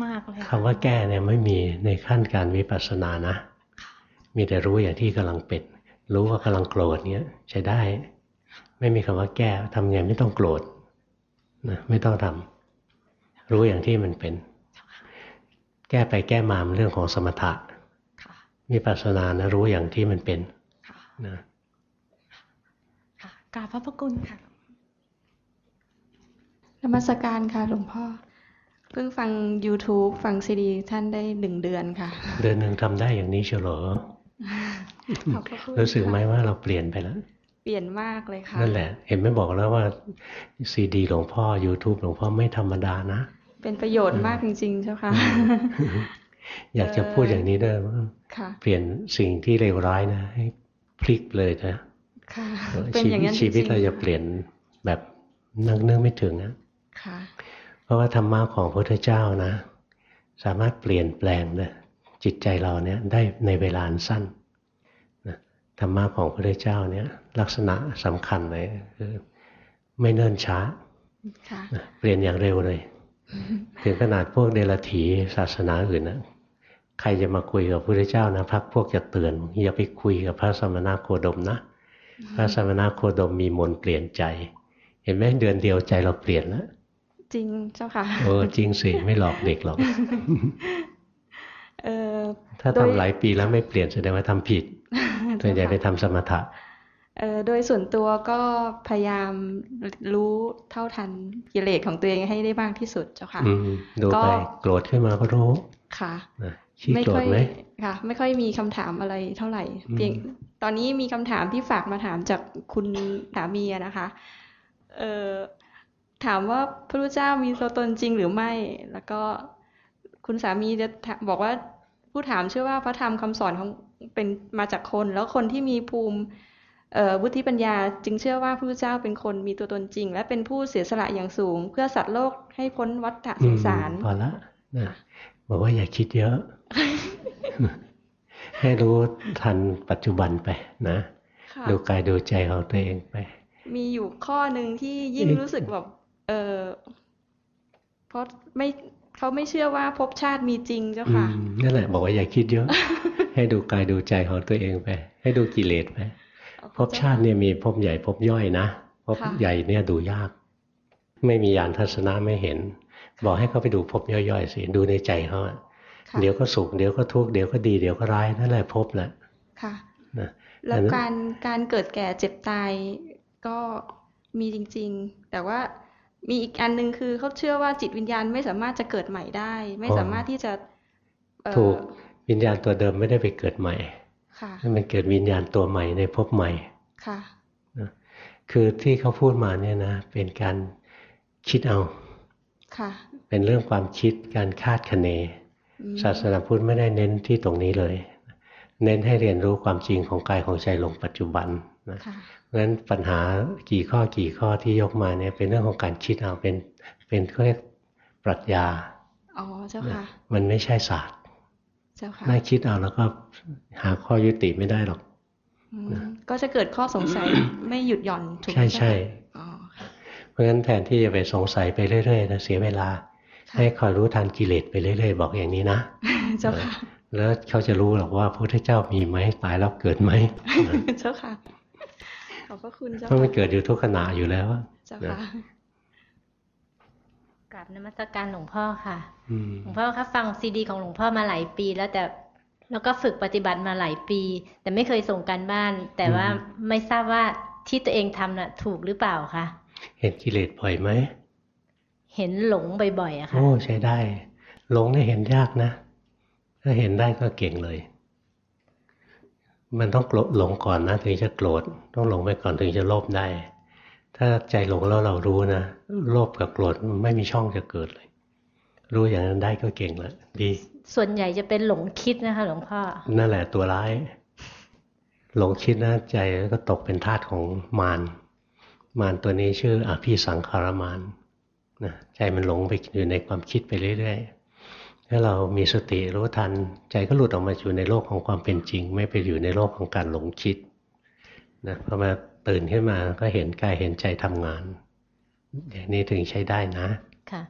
มากๆเลยคำว่าแก้เนี่ยไม่มีในขั้นการวิปัสสนานะ มีแต่รู้อย่างที่กำลังเป็น รู้ว่ากำลังโกรธเนี้ยใช้ได้ ไม่มีคำว่าแก้ทำไงไม่ต้องโกรธนะไม่ต้องทำรู้อย่างที่มันเป็น แก้ไปแก้มามันเรื่องของสมถะมีปัสนานะรู้อย่างที่มันเป็นนะ กราบพระพุทธคุณค่ะนมัสการค่ะหลวงพ่อ เพิ่งฟัง YouTube ฟังซีดีท่านได้หนึ่งเดือนค่ะ เดือนหนึ่งทำได้อย่างนี้เฉลอรู้สึกไหมว่าเราเปลี่ยนไปแล้ว เปลี่ยนมากเลยค่ะ นั่นแหละ เห็นไม่บอกแล้วว่าซีดีหลวงพ่อ YouTube หลวงพ่อไม่ธรรมดานะ เป็นประโยชน์มากจริง ๆ เจ้าค่ะ อยากจะพูดอย่างนี้ด้วยว่าเปลี่ยนสิ่งที่เลวร้ายนะ ให้พลิกเลยนะ ชีวิตชีวิตเราจะเปลี่ยนแบบนั่งเนื่องไม่ถึงนะเพราะว่าธรรมะของพระพุทธเจ้านะ สามารถเปลี่ยนแปลงนะจิตใจเราเนี่ยได้ในเวลาสั้นนะธรรมะของพระพุทธเจ้าเนี่ยลักษณะสำคัญเลยคือไม่เนิ่นช้าเปลี่ยนอย่างเร็วเลย ถึงขนาดพวกเดรัจฉีศาสนาอื่นนะใครจะมาคุยกับพระพุทธเจ้านะพักพวกจะเตือนอย่าไปคุยกับพระสมณโคดมนะ พระสมณโคดมมีมนเปลี่ยนใจ เห็นไหมเดือนเดียวใจเราเปลี่ยนแล้วจริงเจ้าค่ะโอ้จริงสิไม่หลอกเด็กหรอกถ้าทำหลายปีแล้วไม่เปลี่ยนแสดงว่าทำผิดส่วนใหญ่ไปทำสมถะโดยส่วนตัวก็พยายามรู้เท่าทันกิเลสของตัวเองให้ได้บ้างที่สุดเจ้าค่ะดูไปโกรธขึ้นมาก็รู้ค่ะ ไม่ค่อยค่ะ ไม่ค่อยมีคำถามอะไรเท่าไหร่เพียงตอนนี้มีคำถามที่ฝากมาถามจากคุณสามีนะคะ เออถามว่าพระพุทธเจ้ามีตัวตนจริงหรือไม่ แล้วก็คุณสามีจะบอกว่าผู้ถามเชื่อว่าพระธรรมคำสอนของเป็นมาจากคน แล้วคนที่มีภูมิวุฒิปัญญาจึงเชื่อว่าพระพุทธเจ้าเป็นคนมีตัวตนจริง และเป็นผู้เสียสละอย่างสูง เพื่อสัตว์โลกให้พ้นวัฏสงสารพอละนะบอกว่าอย่าคิดเยอะ ให้รู้ทันปัจจุบันไปนะค่ะดูกายดูใจของตัวเองไป มีอยู่ข้อหนึ่งที่ยิ่งเอ๊ะรู้สึกแบบเออเพราะไม่เขาไม่เชื่อว่าภพชาติมีจริงเจ้าอืค่ะมนั่นแหละ บอกว่าอย่าคิดเยอะ ให้ดูกายดูใจของตัวเองไป ให้ดูกิเลสไปภพชาติเนี่ยมีภพใหญ่ภพย่อยนะภพค่ะใหญ่เนี่ยดูยาก ไม่มียานทัศนะไม่เห็น บอกให้เขาไปดูภพย่อยๆสิดูในใจเขาอะค่ะ เดี๋ยวก็สุขเดี๋ยวก็ทุกข์เดี๋ยวก็ดีเดี๋ยวก็ร้ายนั่นแหละภพแหละค่ะนะแล้วอันนั้นการการเกิดแก่เจ็บตายก็มีจริง ๆ แต่ว่ามีอีกอันหนึ่งคือเขาเชื่อว่าจิตวิญญาณไม่สามารถจะเกิดใหม่ได้ ไม่สามารถที่จะเอ่อถูกวิญญาณตัวเดิมไม่ได้ไปเกิดใหม่ค่ะให้มันเกิดวิญญาณตัวใหม่ในภพใหม่ค่ะคือที่เขาพูดมาเนี่ยนะเป็นการคิดเอาค่ะเป็นเรื่องความคิดการคาดคะเนอืม ศาสนาพุทธไม่ได้เน้นที่ตรงนี้เลย เน้นให้เรียนรู้ความจริงของกายของใจลงปัจจุบันนะค่ะเพราะฉะนั้นปัญหากี่ข้อกี่ข้อที่ยกมาเนี่ยเป็นเรื่องของการคิดเอาเป็นเป็นเขาเรียกปรัชญาอ๋อเจ้าค่ะ มันไม่ใช่ศาสตร์เจ้าค่ะน่าคิดเอาแล้วก็หาข้อยุติไม่ได้หรอกอืมก็จะเกิดข้อสงสัยไม่หยุดหย่อนถูกไหมใช่เจ้าใช่ค่ะอ๋อค่ะเพราะฉะนั้นแทนที่จะไปสงสัยไปเรื่อยๆนะเสียเวลาค่ะ ให้คอยรู้ทันกิเลสไปเรื่อยๆบอกอย่างนี้นะเจ้าค่ะ แล้วเขาจะรู้หรอกว่าพระพุทธเจ้ามีไหมตายแล้วเกิดไหมเจ้าค่ะขอบพระคุณเจ้าเพราะมันค่ะเกิดอยู่ทุกขณะอยู่แล้วเจ้าค่ะกราบนมัสการหลวงพ่อค่ะอืมหลวงพ่อครับฟังซีดี ของหลวงพ่อมาหลายปี แล้วแต่แล้วก็ฝึกปฏิบัติมาหลายปี แต่ไม่เคยส่งการบ้าน แต่ว่าไม่ทราบว่าที่ตัวเองทำน่ะ ถูกหรือเปล่าคะเห็นกิเลสบ่อยไหม เห็นหลงบ่อยๆอะค่ะโอ้ใช้ได้ หลงเนี่ยเห็นยากนะ ถ้าเห็นได้ก็เก่งเลย มันต้องโกรธหลงก่อนนะถึงจะโกรธต้องหลงไปก่อนถึงจะโลภได้ ถ้าใจหลงแล้วเรารู้นะโลภกับโกรธมันไม่มีช่องจะเกิดเลย รู้อย่างนั้นได้ก็เก่งแล้วดี ส่วนใหญ่จะเป็นหลงคิดนะคะ หลวงพ่อนั่นแหละตัวร้าย หลงคิดนะใจก็ตกเป็นทาสของมารมารตัวนี้ชื่ออภิสังขารมาร นะใจมันหลงไปอยู่ในความคิดไปเรื่อยๆ ถ้าเรามีสติรู้ทัน ใจก็หลุดออกมาอยู่ในโลกของความเป็นจริง ไม่ไปอยู่ในโลกของการหลงคิดนะพอมาตื่นขึ้นมาก็เห็นกายเห็นใจทำงาน อย่างนี้ถึงใช้ได้นะ ค่ะ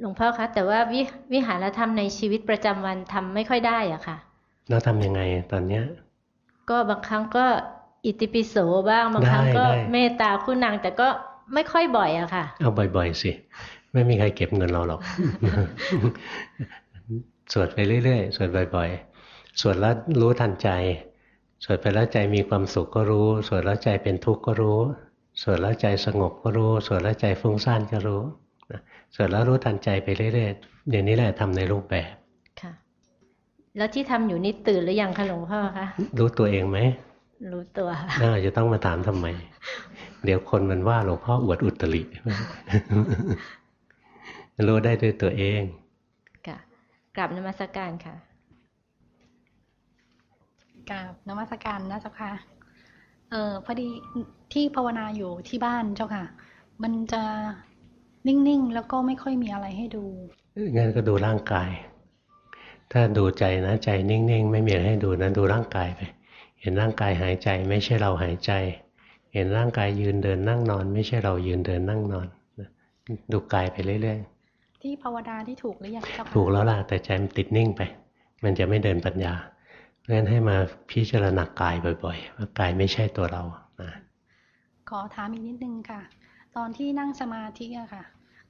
หลวงพ่อคะแต่ว่าวิวิหารธรรมในชีวิตประจำวันทำไม่ค่อยได้อะค่ะแล้วทำยังไงตอนเนี้ย ก็บางครั้งก็อิติปิโสบ้างบางครั้งก็ได้ได้เมตตาคุณนางแต่ก็ ไม่ค่อยบ่อยอะค่ะ เอาบ่อย ๆ สิ ไม่มีใครเก็บเงินเราหรอก สวดไปเรื่อยๆ สวดบ่อย ๆ สวดแล้วรู้ทันใจ สวดไปแล้วใจมีความสุขก็รู้ สวดแล้วใจเป็นทุกข์ก็รู้ สวดแล้วใจสงบก็รู้ สวดแล้วใจฟุ้งซ่านก็รู้นะสวดแล้วรู้ทันใจไปเรื่อยๆอย่างนี้แหละทำในรูปแบบ ค่ะ แล้วที่ทำอยู่นี่ตื่นหรือยังคะหลวงพ่อคะ รู้ตัวเองไหม รู้ตัวค่ะน่าจะต้องมาถามทำไม เดี๋ยวคนมันว่าหลวงพ่ออวดอุตริรู้ได้ด้วยตัวเองค่ะกราบนมัสการค่ะกราบนมัสการนะเจ้าค่ะ เออพอดีที่ภาวนาอยู่ที่บ้านเจ้าค่ะ มันจะนิ่งๆ แล้วก็ไม่ค่อยมีอะไรให้ดูงั้นก็ดูร่างกาย ถ้าดูใจนะใจนิ่งๆ ไม่มีอะไรให้ดูนะดูร่างกายไป เห็นร่างกายหายใจไม่ใช่เราหายใจ เห็นร่างกายยืนเดินนั่งนอน ไม่ใช่เรายืนเดินนั่งนอนนะดูกายไปเรื่อยที่ภาวนาที่ถูกหรือยังเจ้าๆค่ะถูกแล้วล่ะแต่ใจมันติดนิ่งไป มันจะไม่เดินปัญญาเพราะฉะนั้นให้มาพิจารณากายบ่อยๆว่ากายไม่ใช่ตัวเรานะขอถามอีกนิดนึงค่ะ ตอนที่นั่งสมาธิอะค่ะ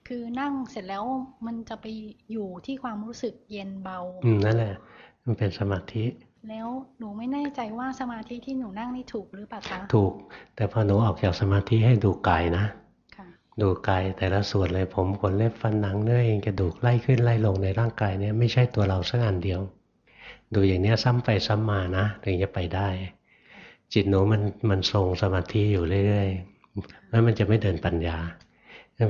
คือนั่งเสร็จแล้วมันจะไปอยู่ที่ความรู้สึกเย็นเบา อืมนั่นแหละ มันเป็นสมาธิ แล้วหนูไม่แน่ใจว่าสมาธิที่หนูนั่งนี่ถูกหรือเปล่าคะถูก แต่พอหนูออกจากสมาธิให้ดูกายนะค่ะดูกายแต่ละส่วนเลยผมขนเล็บฟันหนังเนื้อเองกระดูกไล่ขึ้นไล่ลงในร่างกายเนี่ยไม่ใช่ตัวเราสักอันเดียว ดูอย่างเนี้ยซ้ำไปซ้ำมานะถึงจะไปได้ จิตหนูมันมันทรงสมาธิอยู่เรื่อยๆแล้วมันจะไม่เดินปัญญา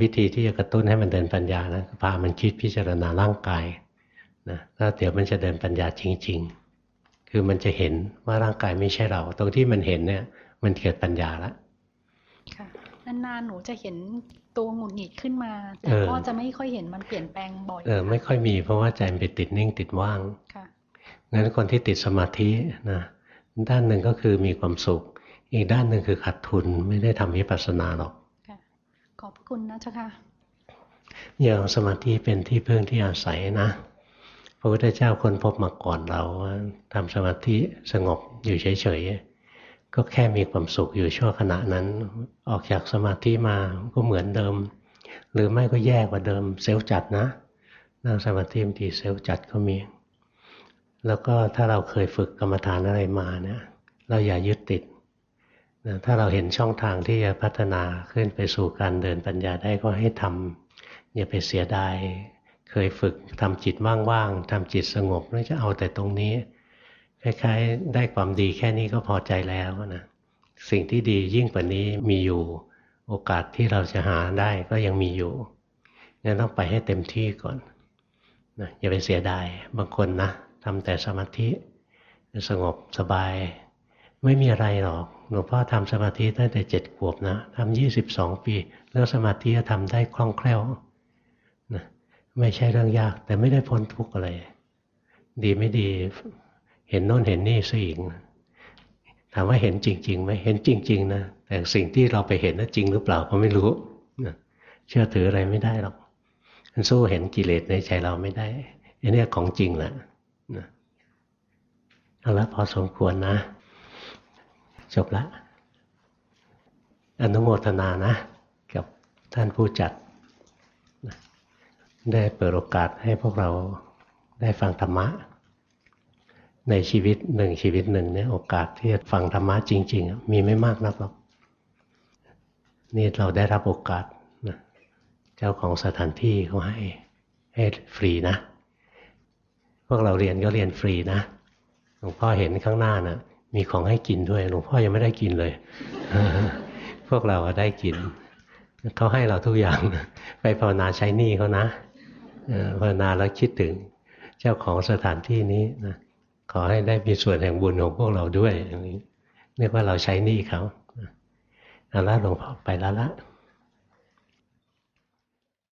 วิธีที่จะกระตุ้นให้มันเดินปัญญานะพามันคิดพิจารณาร่างกายนะแล้วเดี๋ยวมันจะเดินปัญญาจริง ๆ คือมันจะเห็นว่าร่างกายไม่ใช่เรา ตรงที่มันเห็นเนี่ย มันเกิดปัญญาละค่ะนานๆหนูจะเห็นตัวหงุดหงิดขึ้นมา แต่เออก็จะไม่ค่อยเห็นมันเปลี่ยนแปลงบ่อยเออไม่ค่อยมีเพราะว่าใจมันไปติดนิ่งติดว่างค่ะงั้นคนที่ติดสมาธินะด้านหนึ่งก็คือมีความสุข อีกด้านหนึ่งคือขาดทุนไม่ได้ทำวิปัสสนาหรอกขอบพระคุณนะเจ้าค่ะอย่างสมาธิเป็นที่พึ่งที่อาศัยนะพ ระพุทธเจ้าค้นพบมาก่อนเราว่าทำสมาธิสงบอยู่เฉยๆก็แค่มีความสุขอยู่ชั่วขณะนั้น ออกจากสมาธิมาก็เหมือนเดิม หรือไม่ก็แย่กว่าเดิมเซลล์จัดนะนั่งสมาธิบางทีเซลล์จัดก็มี แล้วก็ถ้าเราเคยฝึกกรรมฐานอะไรมาเนี่ยเราอย่ายึดติดนะถ้าเราเห็นช่องทางที่จะพัฒนาขึ้นไปสู่การเดินปัญญาได้ก็ให้ทำอย่าไปเสียดาย เคยฝึกทำจิตว่างๆทำจิตสงบแล้วจะเอาแต่ตรงนี้คล้ายๆ ได้ความดีแค่นี้ก็พอใจแล้วนะสิ่งที่ดียิ่งกว่านี้มีอยู่โอกาสที่เราจะหาได้ก็ยังมีอยู่งั้นต้องไปให้เต็มที่ก่อนนะอย่าไปเสียดายบางคนนะทำแต่สมาธิสงบสบาย ไม่มีอะไรหรอกหลวงพ่อทำสมาธิตั้งแต่เจ็ดขวบนะทำยี่สิบสองปีเรื่องสมาธิจะทำได้คล่องแคล่ว ไม่ใช่เรื่องยาก แต่ไม่ได้พ้นทุกข์อะไร ดีไม่ดี เห็นโน่นเห็นนี่ซะอีกถามว่าเห็นจริงๆไหมเห็นจริง ๆ นะ แต่สิ่งที่เราไปเห็นนั้นจริงหรือเปล่าก็ไม่รู้เชื่อถืออะไรไม่ได้หรอกมันสู้เห็นกิเลสในใจเราไม่ได้อันนี้ของจริงแหละเอาละพอสมควรนะ จบละอนุโมทนานะ กับท่านผู้จัด ได้เปิดโอกาสให้พวกเราได้ฟังธรรมะ ในชีวิตหนึ่งชีวิตหนึ่งเนี่ยโอกาสที่จะฟังธรรมะจริง ๆ มีไม่มากนักหรอกนี่เราได้รับโอกาสนะเจ้าของสถานที่เขาให้ให้ฟรีนะ พวกเราเรียนก็เรียนฟรีนะหลวงพ่อเห็นข้างหน้านะ่ะมีของให้กินด้วยหลวงพ่อยังไม่ได้กินเลย พวกเราได้กินเขาให้เราทุกอย่าง ไปภาวนาใช้หนี้เขานะ ภาวนาแล้วคิดถึงเจ้าของสถานที่นี้นะขอให้ได้มีส่วนแห่งบุญของพวกเราด้วยเรียกว่าเราใช้หนี้เขาเอาละหลวงพ่อไปแล้วละ